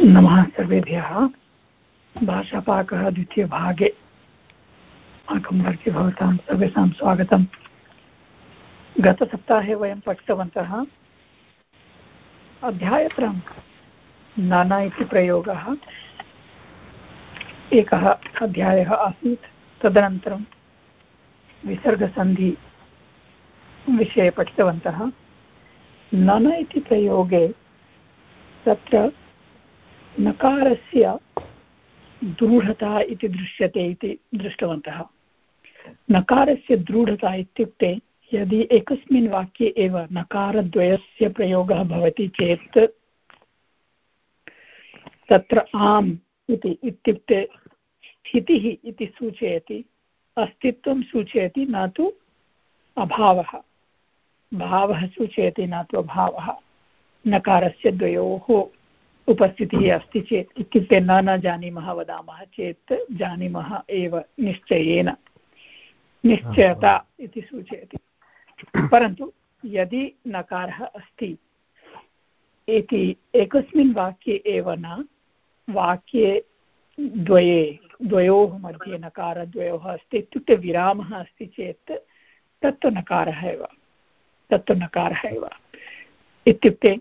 नमः सर्वेभ्यः। भाषापाकः द्वितीयभागे। अस्माकं वर्गे भवतां सर्वेषां स्वागतं गतसप्ताहे वयं पठितवन्तः अध्यायत्रं नाना इति प्रयोगः। एकः अध्यायः आसीत्। तदनन्तरं विसर्गसन्धि विषये पठितवन्तः। नन इति प्रयोगे तत्र नकारस्य दृढता इति दृश्यते इति दृष्टवन्तः। नकारस्य दृढता इत्युक्ते यदि एकस्मिन् वाक्ये एव नकारद्वयस्य प्रयोगः भवति चेत् तत्र आम् इति इत्युक्ते स्थितिः इति सूचयति, अस्तित्वं सूचयति न तु अभावः। भावः सूचयति न तु अभावः। नकारस्य द्वयोः उपस्थितिः अस्ति चेत् इत्युक्ते न न जानीमः वदामः चेत् जानीमः एव निश्चयेन निश्चयता इति सूचयति। परन्तु यदि नकारः अस्ति, इति एकस्मिन् वाक्ये एव न, वाक्ये द्वये, द्वयोः मध्ये नकारद्वयोः अस्ति, इत्युक्ते विरामः अस्ति चेत् तत्तु नकारः एव, तत्तु नकारः एव। इत्युक्ते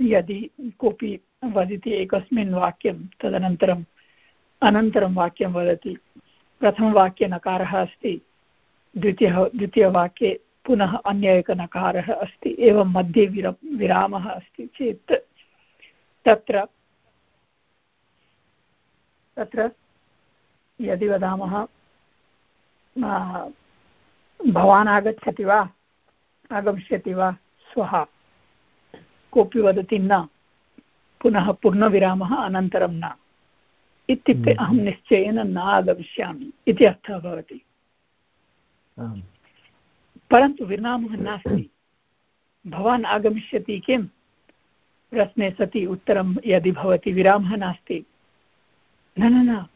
यदि कोऽपि वदति एकस्मिन् वाक्यं, तदनन्तरम् अनन्तरं वाक्यं वदति। प्रथमवाक्ये नकारः अस्ति, द्वितीयः, द्वितीयवाक्ये पुनः अन्य एकः नकारः अस्ति, एवं मध्ये विर, विरामः अस्ति चेत्। तत्र तत्र यदि वदामः भवान् आगच्छति वा? आगमिष्यति वा? श्वः। कोऽपि वदति न। पुनः पूर्णविरामः अनन्तरं न। इत्युक्ते हम्म। अहं निश्चयेन न आगमिष्यामि इति अर्थः भवति। परन्तु विरामः नास्ति। भवान् आगमिष्यति किं प्रश्ने सति उत्तरं यदि भवति विरामः नास्ति। न न न।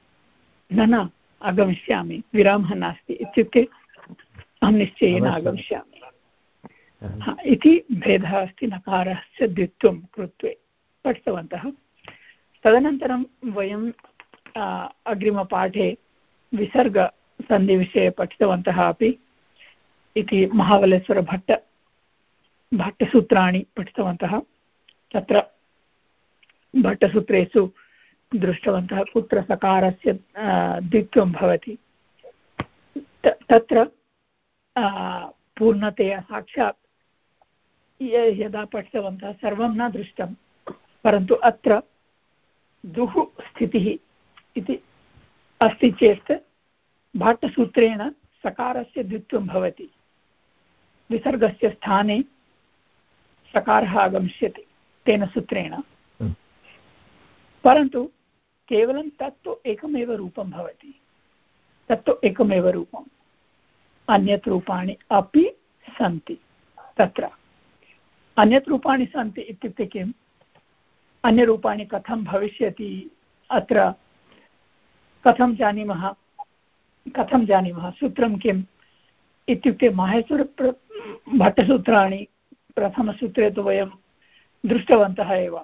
न न। आगमिष्यामि। विरामः नास्ति। इत्युक्ते अहं निश्चयेन आगमिष्यामि। इति भेदः अस्ति, नकारस्य द्वित्वं कृत्वे पठितवन्तः। तदनन्तरं वयं अग्रिमपाठे विसर्गसन्धिविषये पठितवन्तः अपि, इति महाबलेश्वरभट्ट, भट्टसूत्राणि पठितवन्तः। तत्र भट्टसूत्रेषु दृष्टवन्तः कुत्र सकारस्य द्वित्वं भवति। तत्र पूर्णतया साक्षात् यदा पठितवन्तः सर्वं न दृष्टं परन्तु अत्र दुः स्थितिः इति अस्ति चेत् भाट्टसूत्रेण सकारस्य द्वित्वं भवति। विसर्गस्य स्थाने सकारः आगमिष्यति तेन सूत्रेण। परन्तु केवलं तत्तु एकमेव रूपं भवति। तत्तु एकमेव रूपम्। अन्यत् रूपाणि अपि सन्ति तत्र। अन्यत् रूपाणि सन्ति इत्युक्ते किम्? अन्यरूपाणि कथं भविष्यति? अत्र कथं जानीमः? कथं जानीमः? सूत्रं किम्? इत्युक्ते माहेश्वर भट्टसूत्राणि प्रथमसूत्रे तु वयं दृष्टवन्तः एव।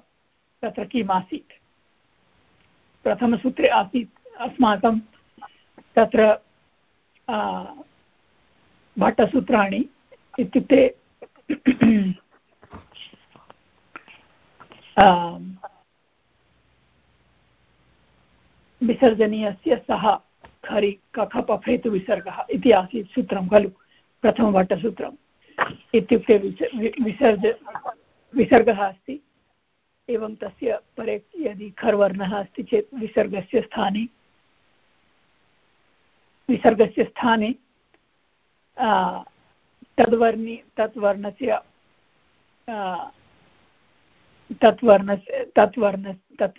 तत्र किम् आसीत्? प्रथमसूत्रे आसीत् अस्माकं तत्र भट्टसूत्राणि इत्युक्ते विसर्जनीयस्य सः खरि कख पफेतु विसर्गः इति आसीत् सूत्रं खलु प्रथमभट्टसूत्रम् इत्युक्ते विसर्ज विसर्गः अस्ति एवं तस्य परे यदि खर्वर्णः अस्ति चेत् विसर्गस्य स्थाने विसर्गस्य स्थाने तद्वर्णि तत् वर्णस्य तत् वर्णस्य तत्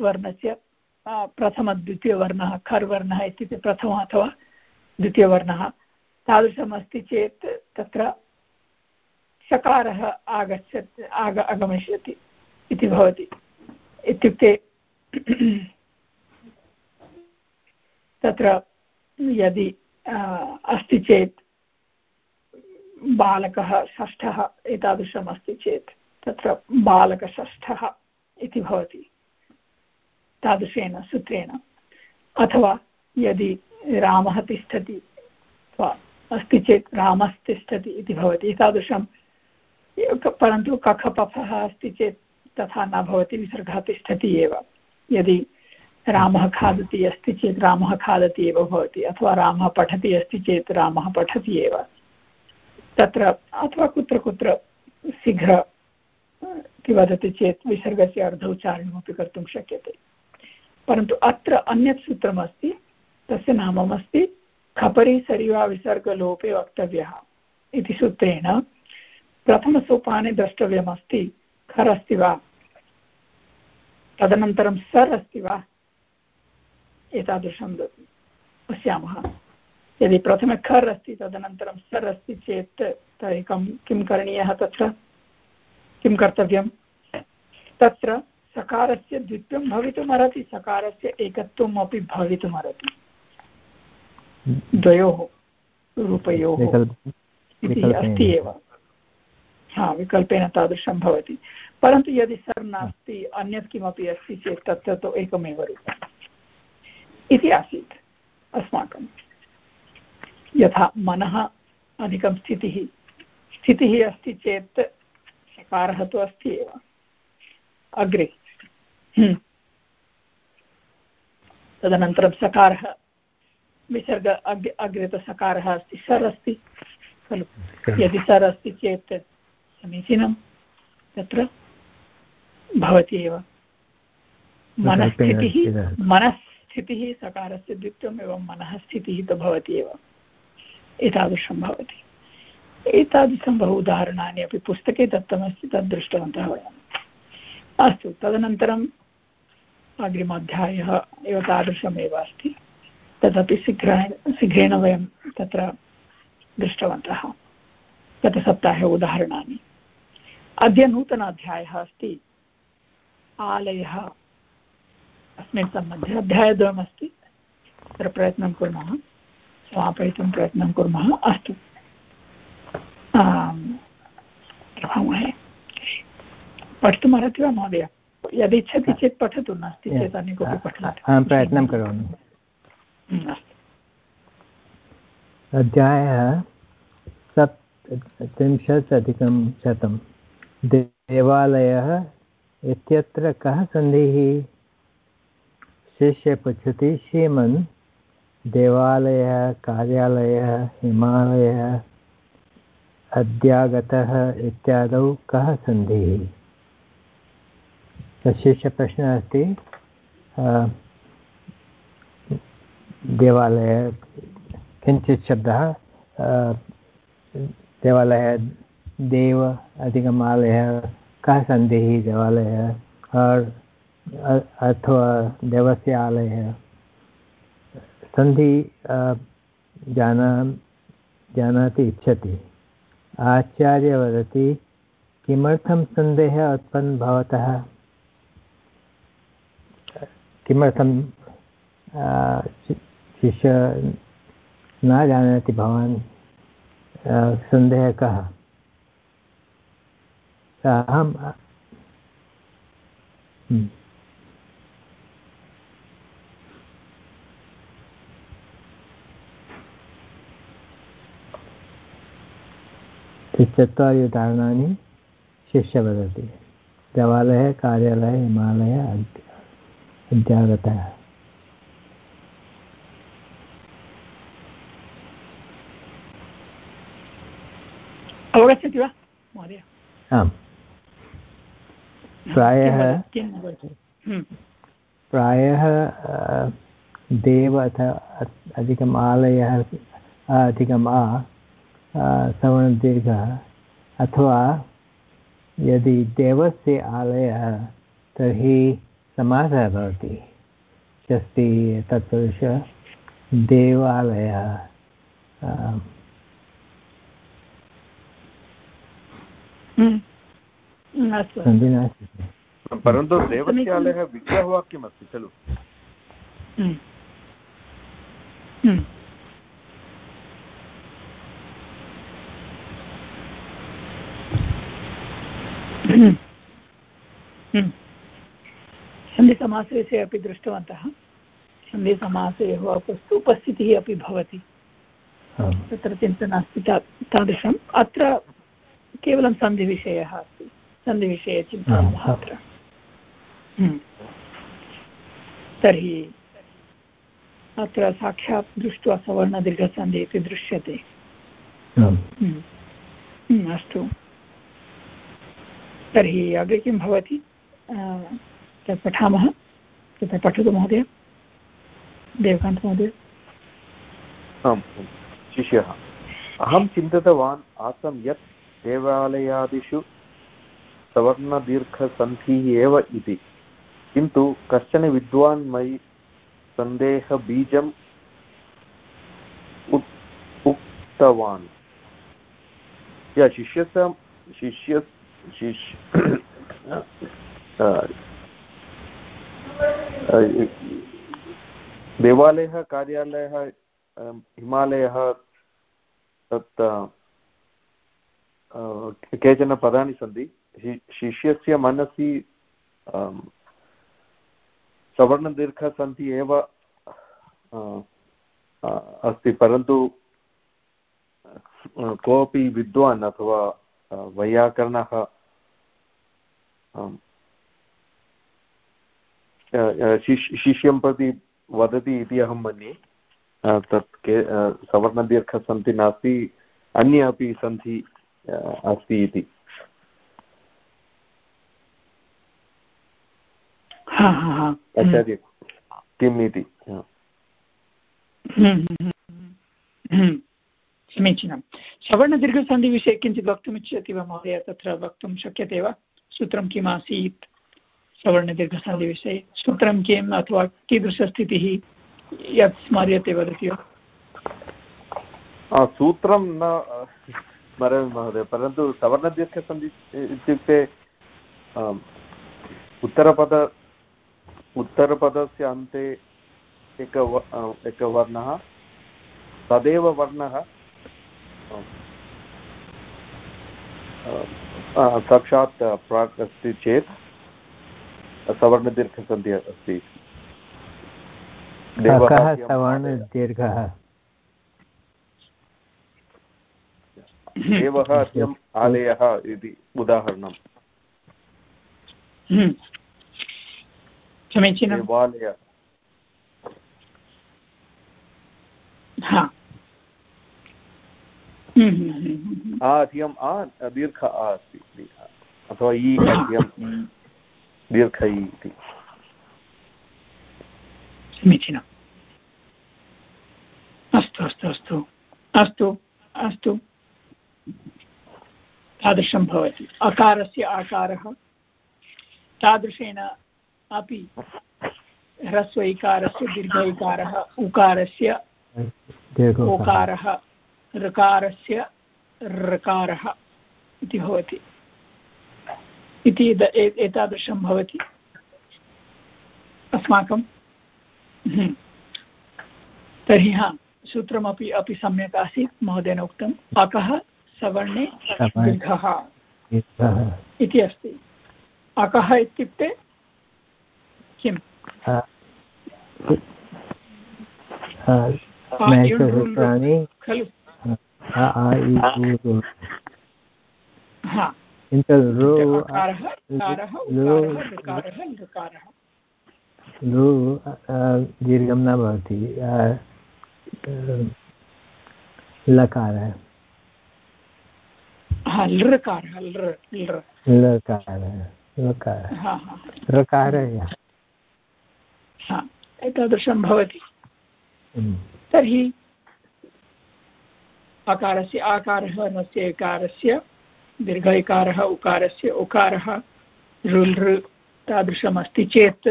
प्रथमद्वितीयवर्णः खर् वर्णः इत्युक्ते प्रथमः अथवा द्वितीयवर्णः तादृशमस्ति चेत् तत्र शकारः आगच्छत्, आग, आगमिष्यति इति भवति। इत्युक्ते तत्र यदि अस्ति चेत् बालकः, षष्ठः एतादृशम् अस्ति चेत् तत्र बालकषष्ठः इति भवति, तादृशेन सूत्रेण। अथवा यदि रामः तिष्ठति अस्ति चेत् रामस्तिष्ठति इति भवति। एतादृशं, परन्तु कखपफः अस्ति चेत् तथा न भवति, विसर्गः तिष्ठति एव। यदि रामः खादति अस्ति चेत् रामः खादति एव भवति, अथवा रामः पठति अस्ति चेत् रामः पठति एव। तत्र अथवा कुत्र कुत्र शीघ्र इति वदति चेत् विसर्गस्य अर्धोच्चारणमपि कर्तुं शक्यते। परन्तु अत्र अन्यत् सूत्रमस्ति, तस्य नाममस्ति खपरि सरिवा विसर्गलोपे वक्तव्यः इति सूत्रेण। प्रथमसोपाने द्रष्टव्यमस्ति, खर् अस्ति वा? तदनन्तरं सर् अस्ति वा? एतादृशं पश्यामः। यदि प्रथमे खर् अस्ति, तदनन्तरं सर् अस्ति चेत् तर्हि कं किं करणीयः तत्र? किं कर्तव्यं? तत्र सकारस्य द्वित्वं भवितुमर्हति सकारस्य एकत्वम् अपि भवितुमर्हति। द्वयोः रूपयोः इति अस्ति एव। हा विकल्पेन तादृशं भवति। परन्तु यदि सर् नास्ति अन्यत् किमपि अस्ति चेत् तत्र तु एकमेव रूपम्। इति आसीत् अस्माकं। यथा मनः अधिकं स्थितिः स्थितिः अस्ति चेत् सकारः तु अस्ति एव। अग्रे। हम्म। तदनन्तरं सकारः। विसर्ग अग् अग्रे तु सकारः अस्ति। सर् अस्ति। खलु। यदि सर् अस्ति चेत् समीचीनं। तत्र भवति एव। मनस्थितिः मनस् स्थितिः सकारस्य द्वित्वम् एवं मनः स्थितिः तु भवति एव। एतादृशं भवति। एतादृशं बहु उदाहरणानि अपि पुस्तके दत्तमस्ति, तद् दृष्टवन्तः वयम् अस्तु, तदनन्तरम् अग्रिमाध्यायः एव तादृशमेव अस्ति। तदपि शीघ्रेण शीघ्रेण वयं तत्र दृष्टवन्तः। गतसप्ताहे उदाहरणानि। अद्य नूतन अध्यायः अस्ति। आलयः अस्मिन् सम्बन्धे। अध्यायद्वयमस्ति। तत्र प्रयत्नं कुर्मः। समापयितुं प्रयत्नं कुर्मः। अस्तु। प्रभामहे पठितुमर्हति वा महोदय यदि इच्छति चेत् पठतु नास्ति चेत् अन्य कोऽपि पठति प्रयत्नं करोमि अध्यायः सप्तत्रिंशत् अधिकं शतं देवालयः इत्यत्र कः सन्धिः शिष्य पृच्छति श्रीमन् देवालयः कार्यालयः हिमालयः अद्यागतः इत्यादौ कः सन्धिः? शिष्यप्रश्नः अस्ति देवालयः, किञ्चित् शब्दः देवालयः देव, अधिकमालयः, कः सन्धिः देवालयः अथवा देवस्य आलयः? सन्धि जाना, जानाति, इच्छति। आचार्य वदति किमर्थं सन्देहः उत्पन्नः भवतः? किमर्थं शिष्य न जानाति भवान् सन्देहः कः? अहं चत्वारि उदाहरणानि शिष्य वदति देवालयः कार्यालयः हिमालयः अध्यागतः। अवगच्छति वा महोदय? आम्। प्रायः हम्म। प्रायः देव अथ अधिकम् आलयः अधिकम् आ सवर्णदीर्घः। अथवा यदि देवस्य आलयः तर्हि समासः भवति। षष्टि तत्पुरुष देवालयः। परन्तु देवस्यालयः विग्रहवाक्यमस्ति खलु? सन्धिसमासे अपि दृष्टवन्तः। सन्धिसमासयोः उपस्थितिः अपि भवति। तत्र चिन्ता नास्ति। ता तादृशम्। अत्र केवलं सन्धिविषयः अस्ति। सन्धिविषये चिन्तयामः अत्र। हम्म। तर्हि अत्र साक्षात् दृष्ट्वा सवर्णदीर्घसन्धि इति दृश्यते। हम्म। हम्म, अस्तु। तर्हि अग्रे किं भवति? तत् पठामः तत्र पठतु महोदय। देवकान्तमहोदय शिष्यः। अहं चिन्तितवान् आसं यत् देवालयादिषु सवर्णदीर्घसन्धिः एव इति। किन्तु कश्चन विद्वान् मयि सन्देहबीजम् उक्तवान्। या शिष्यस्य शिष्य शिष्य देवालयः, कार्यालयः हिमालयः, तत् केचन पदानि सन्ति। शिष्यस्य मनसि सवर्णदीर्घसन्ति एव अस्ति, परन्तु कोऽपि विद्वान् अथवा वैयाकरणः शिष्यं प्रति वदति इति अहं मन्ये। तत् के सवर्णदीर्घसन्ति नास्ति अन्य अपि सन्धि अस्ति इति। पश्यति किम् इति? हम्म, हम्म, हम्म, समीचीनं सवर्णदीर्घसन्धिविषये किञ्चित् वक्तुमिच्छति वा महोदय? तत्र वक्तुं शक्यते वा? सूत्रं किम् आसीत् सवर्णदीर्घसन्धिविषये सूत्रं किम् अथवा कीदृशस्थितिः यत् स्मर्यते वदति? वा सूत्रं न स्मरामि महोदय, परन्तु सवर्णदीर्घसन्धि इत्युक्ते उत्तरपद, उत्तरपदस्य अन्ते एक एकवर्णः तदेव वर्णः साक्षात् प्राक् अस्ति चेत् सवर्णदीर्घसन्धिः अस्ति। सवर्णदीर्घः? देवः अत्यम् आलयः इति उदाहरणम्। हम्म। समीचीनं। देवालय। अधिकम् आ दीर्घ आ अस्ति। अथवा इ अधिकं दीर्घ। इति समीचीनम्। अस्तु अस्तु अस्तु। अस्तु अस्तु। तादृशं भवति। अकारस्य आकारः। तादृशेन अपि ह्रस्व इकारस्य दीर्घ इकारः उकारस्य ओकारः ऋकारस्य ऋकारः इति भवति। इति एतादृशं भवति। अस्माकं। हम्म। तर्हि हा सूत्रमपि अपि सम्यक् आसीत् महोदयेन उक्तम्। अकः सवर्णे दीर्घः। इति अस्ति। अकः इत्युक्ते किम्? खलु। दीर्घं न भवति लकारः लृकारः लकारः एतादृशं भवति। तर्हि अकारस्य आकारः नस्य एकारस्य दीर्घ इकारः उकारस्य उकारः लृ तादृशमस्ति चेत्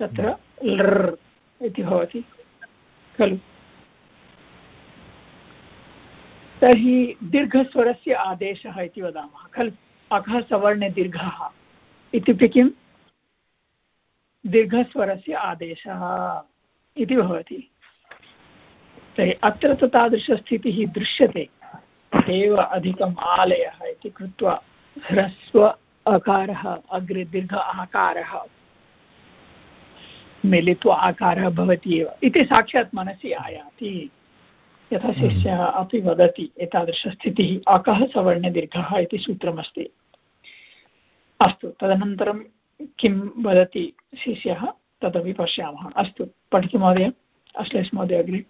तत्र लृ इति भवति, खलु। तर्हि दीर्घस्वरस्य आदेशः इति वदामः, खलु। अकः सवर्णे दीर्घः इत्युक्ते किं? दीर्घस्वरस्य आदेशः इति भवति। तर्हि अत्र तु तादृशस्थितिः दृश्यते। एव अधिकम् आलयः इति कृत्वा ह्रस्व अकारः अग्रे दीर्घ आकारः मिलित्वा आकारः भवति एव। इति साक्षात् मनसि आयाति। यथा शिष्यः अपि वदति एतादृशस्थितिः अकः सवर्णदीर्घः इति सूत्रमस्ति। अस्तु तदनन्तरं किं वदति शिष्यः? तदपि पश्यामः। अस्तु पठतु महोदय। अश्लेष महोदय अग्रे।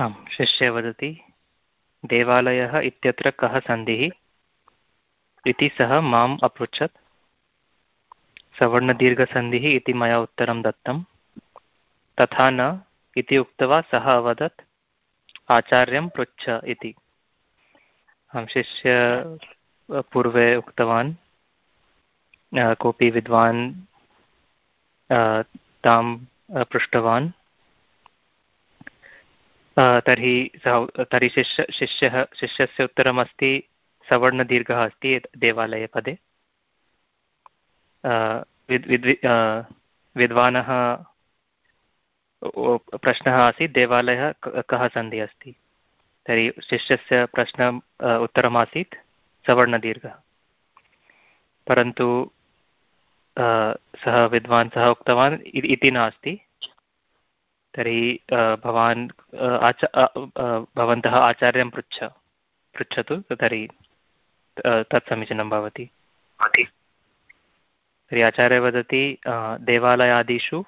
आं शिष्य वदति, देवालयः इत्यत्र कः सन्धिः इति सः माम् अपृच्छत्। सवर्णदीर्घसन्धिः इति मया उत्तरं दत्तं। तथा न, इति उक्त्वा सः अवदत्, आचार्यं पृच्छ इति। अहं शिष्य पूर्वे उक्तवान् कोऽपि विद्वान् तां पृष्टवान्। तर्हि सः तर्हि शिष्य, शिष्यः, शिष्यस्य उत्तरमस्ति, सवर्णदीर्घः अस्ति देवालयपदे। विद्वानः प्रश्नः आसीत्, देवालयः कः सन्धिः अस्ति? तर्हि शिष्यस्य प्रश्न उत्तरमासीत्, सवर्णदीर्घः। परन्तु सः विद्वान्, सः उक्तवान् इति नास्ति। तर्हि भवान् आच भवन्तः आचार्यं पृच्छ पृच्छतु तर्हि तत् समीचीनं भवति। तर्हि आचार्यः वदति देवालयादिषु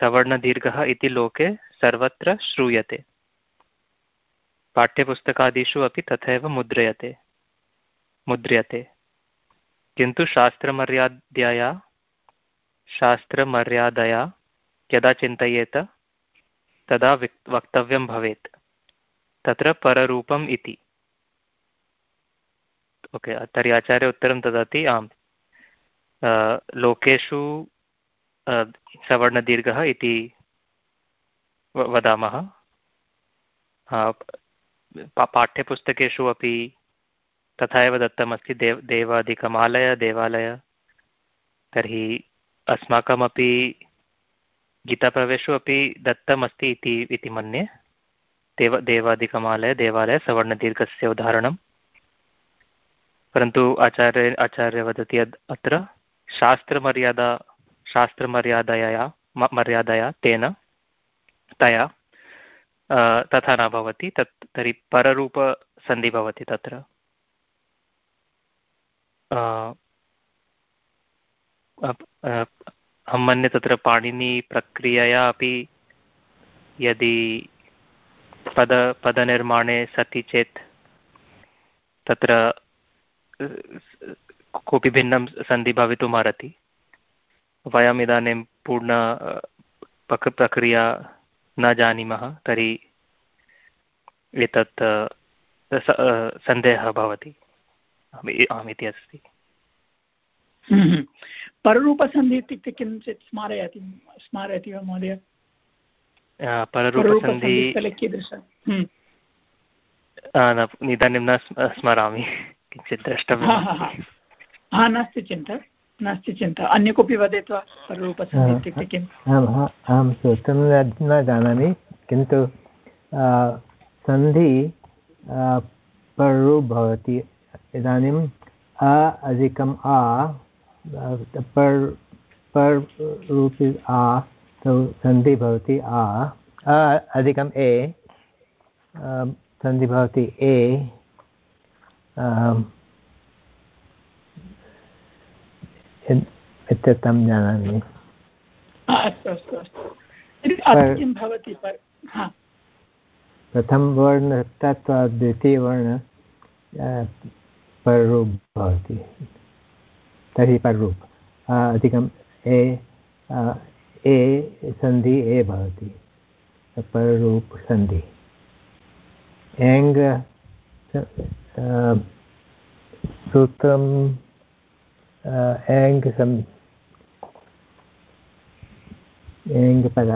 सवर्णदीर्घः इति लोके सर्वत्र श्रूयते। पाठ्यपुस्तकादिषु अपि तथैव मुद्रयते मुद्र्यते। किन्तु शास्त्रमर्यादया शास्त्रमर्यादया यदा चिन्तयेत तदा वक्तव्यं भवेत्। तत्र पररूपम् इति। ओके, तर्हि आचार्य उत्तरं ददाति, आम्। लोकेषु सवर्णदीर्घः इति वदामः। पाठ्यपुस्तकेषु अपि तथा एव दत्तमस्ति, देव, देवादिकमालय, देवालय। तर्हि अस्माकमपि गीताप्रवेशु अपि दत्तमस्ति इति इति मन्ये। देव, देवादिकमालय, देवालय, सवर्णदीर्घस्य उदाहरणं। परन्तु आचार्य आचार्य वदति यद् अत्र, शास्त्रमर्यादा, शास्त्रमर्यादया मर्यादया, तेन, तया तथा न भवति, तत्, तर्हि पररूपसन्धि भवति तत्र। अहं मन्ये तत्र पाणिनिप्रक्रियया अपि यदि पद, पदनिर्माणे सति चेत् तत्र कोऽपि भिन्नं सन्धि भवितुमर्हति वयम् इदानीं पूर्ण पक्, प्रक्रिया न जानीमः, तर्हि एतत् सन्देहः भवति अहमिति अस्ति। पररूपसन्धि इत्युक्ते किञ्चित् स्मारयति स्मारयति वा महोदय? पररूपसन्धि हम्म। इदानीं न स्मरामि किञ्चित् द्रष्टव्यं हा नास्ति चिन्ता नास्ति चिन्ता। अन्य कोऽपि वदेत् वा पररूपसन्धि इत्युक्ते किम्? सूत्रं न जानामि किन्तु सन्धि पररूप भवति इदानीम् अ अधिकम् आ पर् पर् रूप आ तो सन्धि भवति आ अ अधिकम् ए सन्धि भवति ए इत्यर्थं जानामि अस्तु अस्तु अस्तु। किं भवति प्रथमवर्ण तत्त्वा द्वितीयवर्ण पररूप भवति। तर्हि पररूप। अधिकम् ए ए सन्धि ए भवति। पररूप सन्धि। एङ् सूत्रं एङ् सम् एङ् पद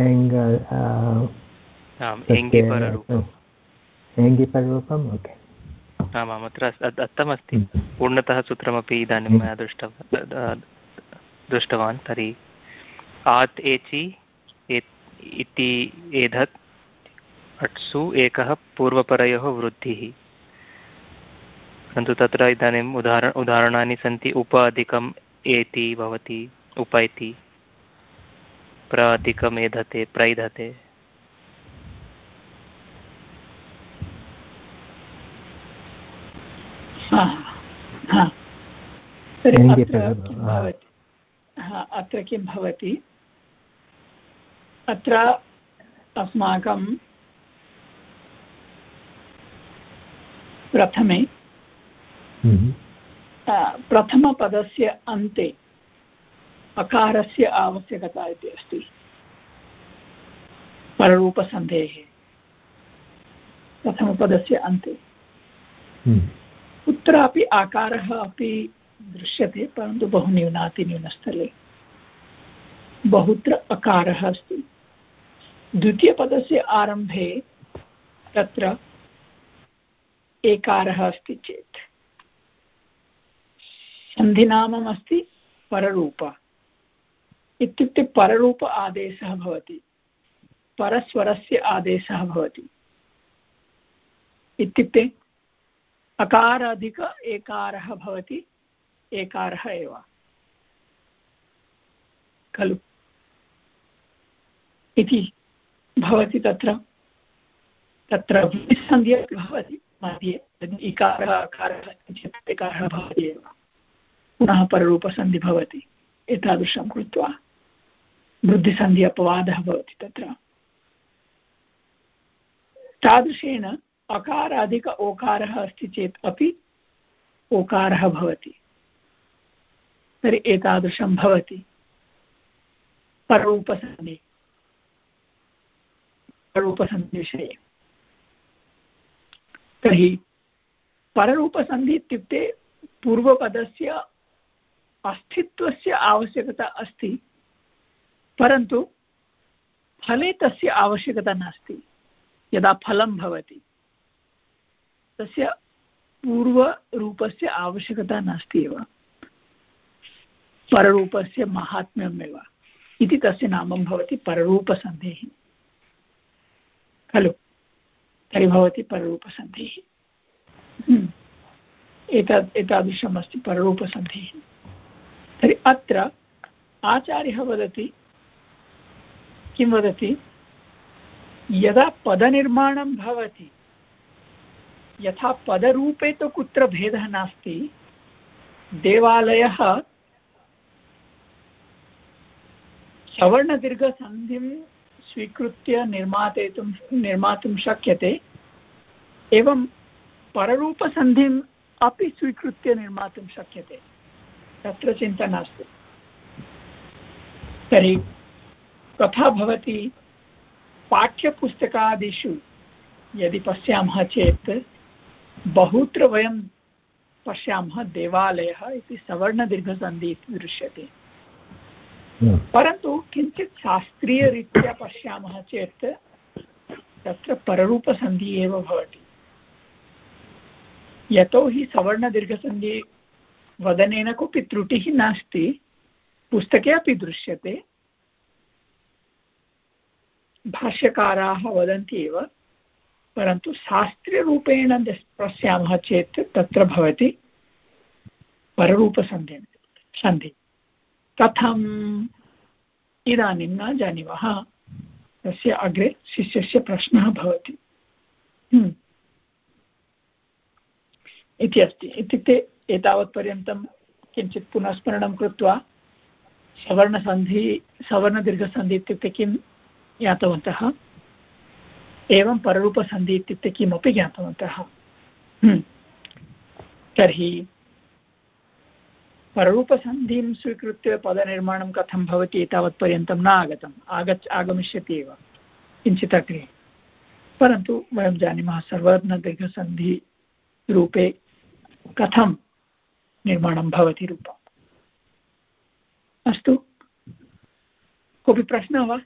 एङ् एङ्गिपररूपम् ओके। आमाम् अत्र दत्तमस्ति पूर्णतः सूत्रमपि इदानीं मया दृष्टं दृष्टवान् तर्हि आत् एचि इति एधत् अट्सु एकः पूर्वपरयोः वृद्धिः। परन्तु तत्र इदानीम् उदाहरण उदाहरणानि सन्ति उप अधिकम् एति भवति उपैति प्र अधिकमेधते प्रैधते अत्र किं भवति? अत्र अस्माकं प्रथमे हम्म। प्रथमपदस्य अन्ते अकारस्य आवश्यकता इति अस्ति। पररूपसन्धेः। प्रथमपदस्य अन्ते। हम्म। कुत्रापि आकारः अपि दृश्यते, परन्तु बहु न्यूनातिन्यूनस्थले बहुत्र अकारः अस्ति। द्वितीयपदस्य आरम्भे तत्र एकारः अस्ति चेत्। सन्धिनामम् अस्ति पररूप। इत्युक्ते पररूप आदेशः भवति। परस्वरस्य आदेशः भवति। इत्युक्ते अकाराधिक एकारः भवति, एकारः एव। खलु? इति भवति तत्र। तत्र विसन्धि भवति मध्ये इकारः, अकारः, चेत् एकारः भवति एव। पुनः पररूपसन्धि भवति, एतादृशं कृत्वा। वृद्धिसन्धि अपवादः भवति तत्र। तादृशेन अकाराधिक ओकारः अस्ति चेत् अपि ओकारः भवति। तर्हि एतादृशं भवति। पररूपसन्धि पररूपसन्धिविषये तर्हि पररूपसन्धि इत्युक्ते पूर्वपदस्य अस्तित्वस्य आवश्यकता अस्ति, परन्तु फले तस्य आवश्यकता नास्ति। यदा फलं भवति। तस्य पूर्वरूपस्य आवश्यकता नास्ति एव। पररूपस्य माहात्म्यमेव। इति तस्य नामं भवति पररूपसन्धिः खलु? तर्हि भवति पररूपसन्धिः हम्म। एतद् एतादृशम् अस्ति पररूपसन्धिः तर्हि अत्र आचार्यः वदति, किं वदति? यदा पदनिर्माणं भवति यथा पदरूपे तु कुत्र भेदः नास्ति। देवालयः सवर्णदीर्घसन्धिं स्वीकृत्य निर्मातयितुं निर्मातुं शक्यते। एवं पररूपसन्धिम् अपि स्वीकृत्य निर्मातुं शक्यते। तत्र चिन्ता नास्ति। तर्हि कथा भवति पाठ्यपुस्तकादिषु यदि पश्यामः चेत् बहुत्र वयं पश्यामः देवालयः इति सवर्णदीर्घसन्धि इति दृश्यते परन्तु किञ्चित् शास्त्रीयरीत्या पश्यामः चेत् तत्र पररूपसन्धिः एव भवति। यतोहि सवर्णदीर्घसन्धि वदनेन कोऽपि त्रुटिः नास्ति पुस्तके अपि दृश्यते। भाष्यकाराः वदन्ति एव परन्तु शास्त्रीयरूपेण पश्यामः चेत् तत्र भवति पररूपसन्धि, सन्धि। कथम्? इदानीं न जानीमः। तस्य अग्रे शिष्यस्य प्रश्नः भवति। हम्म। इति अस्ति। इत्युक्ते एतावत्पर्यन्तं किञ्चित् पुनः कृत्वा सवर्णसन्धि, सवर्णदीर्घसन्धि इत्युक्ते किं ज्ञातवन्तः? एवं पररूपसन्धि इत्युक्ते किमपि ज्ञातवन्तः। हम्म। तर्हि पररूपसन्धिं स्वीकृत्य पदनिर्माणं कथं भवति एतावत्पर्यन्तं न आगतम्। आगच्छ, आगमिष्यति एव। किञ्चित् अग्रे। परन्तु वयं जानीमः सर्वज्ञदीर्घसन्धिरूपे कथं निर्माणं भवति रूपम्। अस्तु। कोऽपि प्रश्नः वा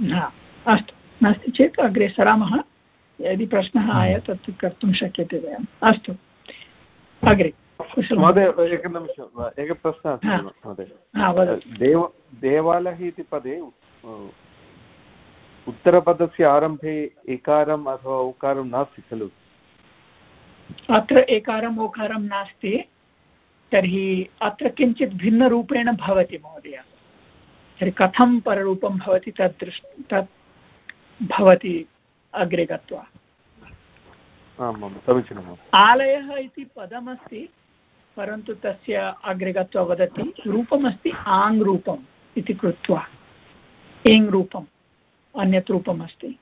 अस्तु नास्ति चेत् अग्रे सरामः। यदि प्रश्नः हम्म। आय तत् कर्तुं शक्यते वयम्। अस्तु अग्रे महोदय एकनिमिषम् एकः प्रश्नः अस्ति देव देवालयः इति पदे उत्तरपदस्य आरम्भे एकारम् अथवा उकारं नास्ति खलु? अत्र एकारम् ओकारं नास्ति तर्हि अत्र किञ्चित् भिन्नरूपेण भवति महोदय। तर्हि कथं पररूपं भवति तत् दृष् तत् भवति अग्रे गत्वा? समीचीनम् आलयः इति पदमस्ति परन्तु तस्य अग्रे गत्वा वदति रूपमस्ति आङ् रूपम् इति कृत्वा। एङ् रूपम् अन्यत् रूपमस्ति।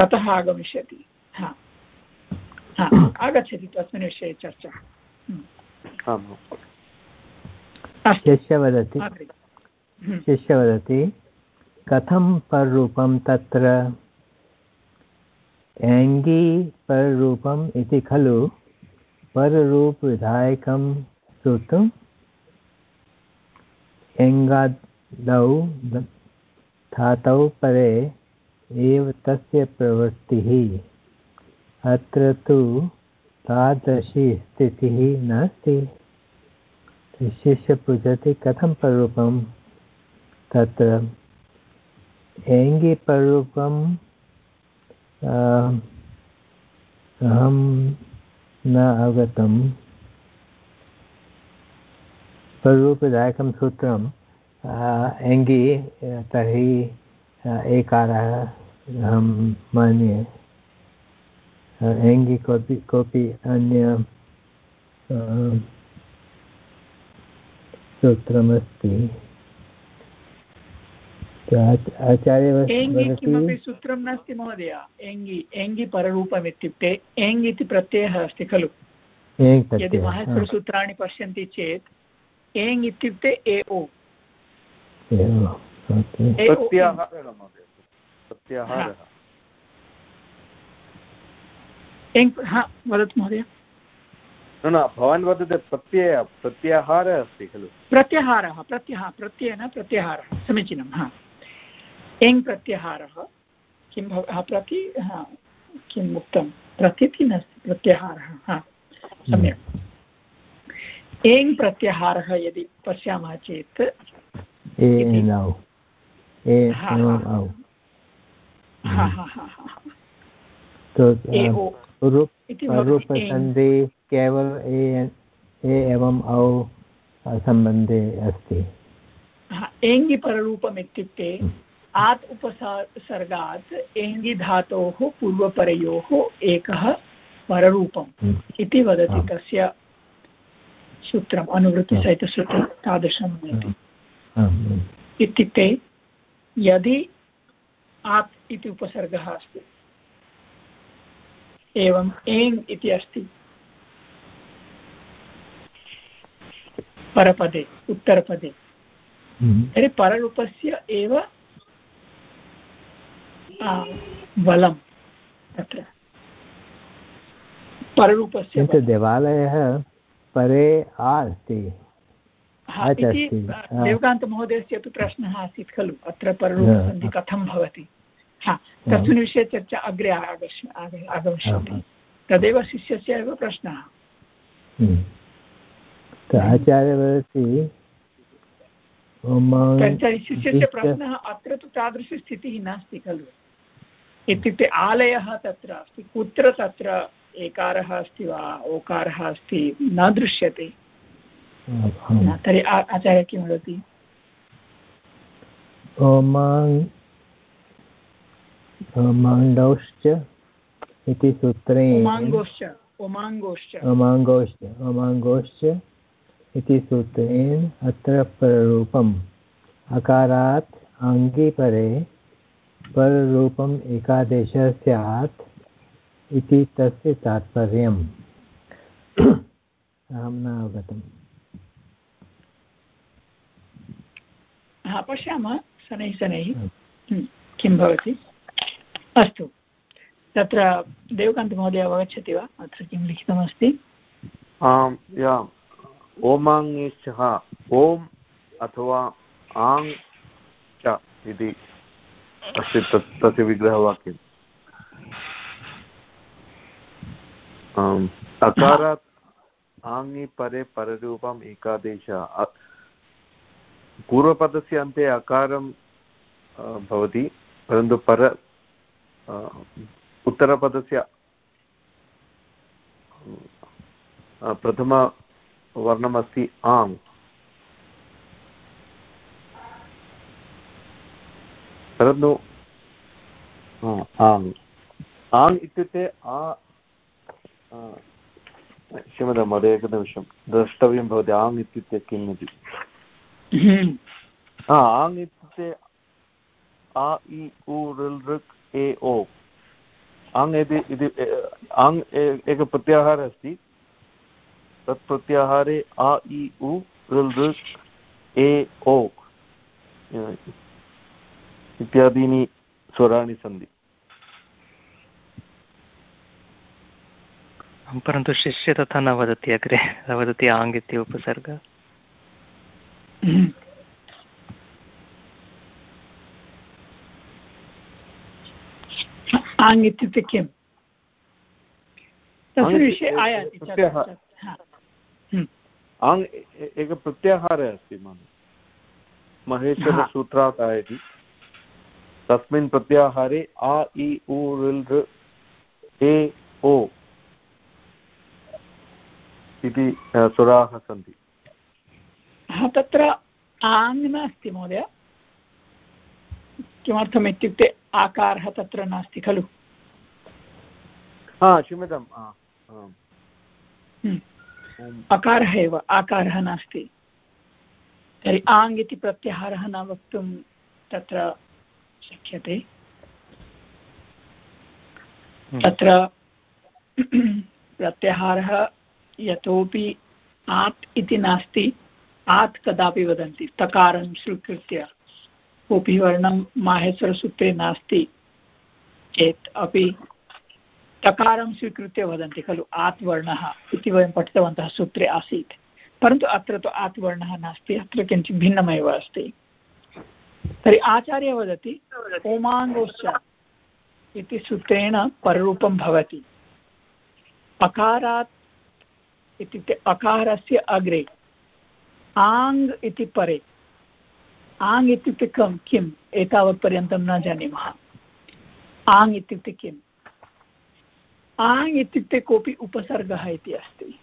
ततः आगमिष्यति। हा। हा आगच्छति तस्मिन् विषये चर्चा। शिष्य वदति? शिष्य वदति, कथं पररूपं तत्र? एङ्गी पररूपम् इति खलु, पररूपविधायकं सूत्रम् एङ्गादौ धातौ परे एव तस्य प्रवृत्तिः, अत्र तु तादृशी स्थितिः नास्ति। शिष्य पृच्छति कथं पररूपं तत्र एङ्गिपररूपं अहं न अवगतं पररूपदायकं सूत्रम् एङ्गि तर्हि एकारः, अहं मन्ये। एङ्गि कोऽपि कोऽपि अन्य सूत्रमस्ति। एङ्गि किमपि सूत्रं नास्ति महोदय। एङ्गि एङ्गि पररूपम् इत्युक्ते एङ् इति प्रत्ययः अस्ति खलु। यदि महत्सूत्राणि पश्यन्ति चेत् एङ् इत्युक्ते ए ओ वदतु महोदय। न न भवान् वदति प्रत्यय प्रत्याहारः अस्ति खलु। प्रत्याहारः प्रत्यः प्रत्ययेन प्रत्याहारः समीचीनं हा। एङ् प्रत्याहारः किं भव प्रति हा किम् उक्तं? प्रतीति नास्ति प्रत्याहारः हा सम्यक्। एङ् प्रत्याहारः यदि पश्यामः चेत् रूपसन्धि केवल ए एवं औ सम्बन्धे अस्ति। एङ्गि पररूपम् इत्युक्ते आत् उपसर्गात् एङ्गि धातोः पूर्वपरयोः एकः पररूपम्। इति वदति तस्य सूत्रम् अनुवृत्तिसहितसूत्रं तादृशं इत्युक्ते यदि आत् इति उपसर्गः अस्ति एवम् एङ् इति अस्ति परपदे उत्तरपदे हम्म। तर्हि पररूपस्य एव बलं तत्र। पररूपस्य देवालयः परे अस्ति देवकान्तमहोदयस्य अपि प्रश्नः आसीत् खलु अत्र पररूपसन्धि कथं भवति? हा तस्मिन् विषये चर्चा अग्रे आगच्छ आगमिष्यति तदेव शिष्यस्य एव प्रश्नः। हम्म। आचार्य वदति शिष्यस्य प्रश्नः अत्र तु तादृशी स्थितिः नास्ति खलु। इत्युक्ते आलयः तत्र अस्ति कुत्र तत्र एकारः अस्ति वा ओकारः अस्ति न दृश्यते। तर्हि आचार्य किं वदति? ओमाङ्गौश्च इति सूत्रे ओमाङ्गोश्च ओमाङ्गोश्च ओमाङ्गोश्च ओमाङ्गोश्च इति सूत्रेण अत्र प्ररूपम् अकारात् अङ्गिपरे पररूपम् एकादेशः स्यात् इति तस्य तात्पर्यम्। अहं न अवगतम्। पश्यामः शनैः शनैः। हम्म, किं भवति? अस्तु। तत्र देवकान्तमहोदय अवगच्छति वा? अत्र किं लिखितमस्ति? आम् या। ओमाङ्गेशः ओम् अथवा आङ् च इति। अस्ति तत् तस्य विग्रहवाक्यम् अकारात् आङि परे पररूपम् एकादेश पूर्वपदस्य अन्ते अकारं भवति परन्तु पर उत्तरपदस्य प्रथमवर्णमस्ति आङ् परन्तु आङ् आङ् इत्युक्ते आ क्षम्यतां महोदय एकनिमिषं द्रष्टव्यं भवति आङ् इत्युक्ते किम् इति। आङ् इत्युक्ते आ, इ, उ ऋल् ऋक् ए, ओ। आङ् इति आङ् एकः प्रत्याहारः अस्ति। तत् प्रत्याहारे आ, इ, उ ऋल् ऋक् ए, ओ। इत्यादीनि स्वराणि सन्ति। परन्तु शिष्य तथा न वदति अग्रे। वदति आङ् इति उपसर्ग। आङ् इत्युक्ते किम्? तस्य विषये आयाति आङ् एकः प्रत्याहारः अस्ति महेश्वरसूत्रात् आयति। तस्मिन् प्रत्याहारे आ इ उ ऋ ए ओ इति सुराः सन्ति। तत्र आङ् नास्ति महोदय। किमर्थम् इत्युक्ते आकारः तत्र नास्ति खलु? हा क्षम्यताम् हम्म। अकारः एव आकारः नास्ति। तर्हि आङ् इति प्रत्याहारः न वक्तुं तत्र शक्यते। हम्म। तत्र प्रत्याहारः यतोपि आत् इति नास्ति। आत् कदापि वदन्ति। तकारं स्वीकृत्य कोऽपि वर्णं माहेश्वरसूत्रे नास्ति। चेत् अपि तकारं स्वीकृत्य वदन्ति खलु आत् वर्णः इति वयं पठितवन्तः सूत्रे आसीत्। परन्तु अत्र तु आत् वर्णः नास्ति। अत्र किञ्चित् भिन्नमेव अस्ति। तर्हि आचार्य वदति ओमाङ्गोश्च इति सूत्रेण पररूपं भवति। अकारात् इत्युक्ते अकारस्य अग्रे आङ् इति परे आङ् इत्युक्ते कं किम्? एतावत्पर्यन्तं न जानीमः। आङ् इत्युक्ते किम्? आङ् इत्युक्ते कोऽपि उपसर्गः इति अस्ति।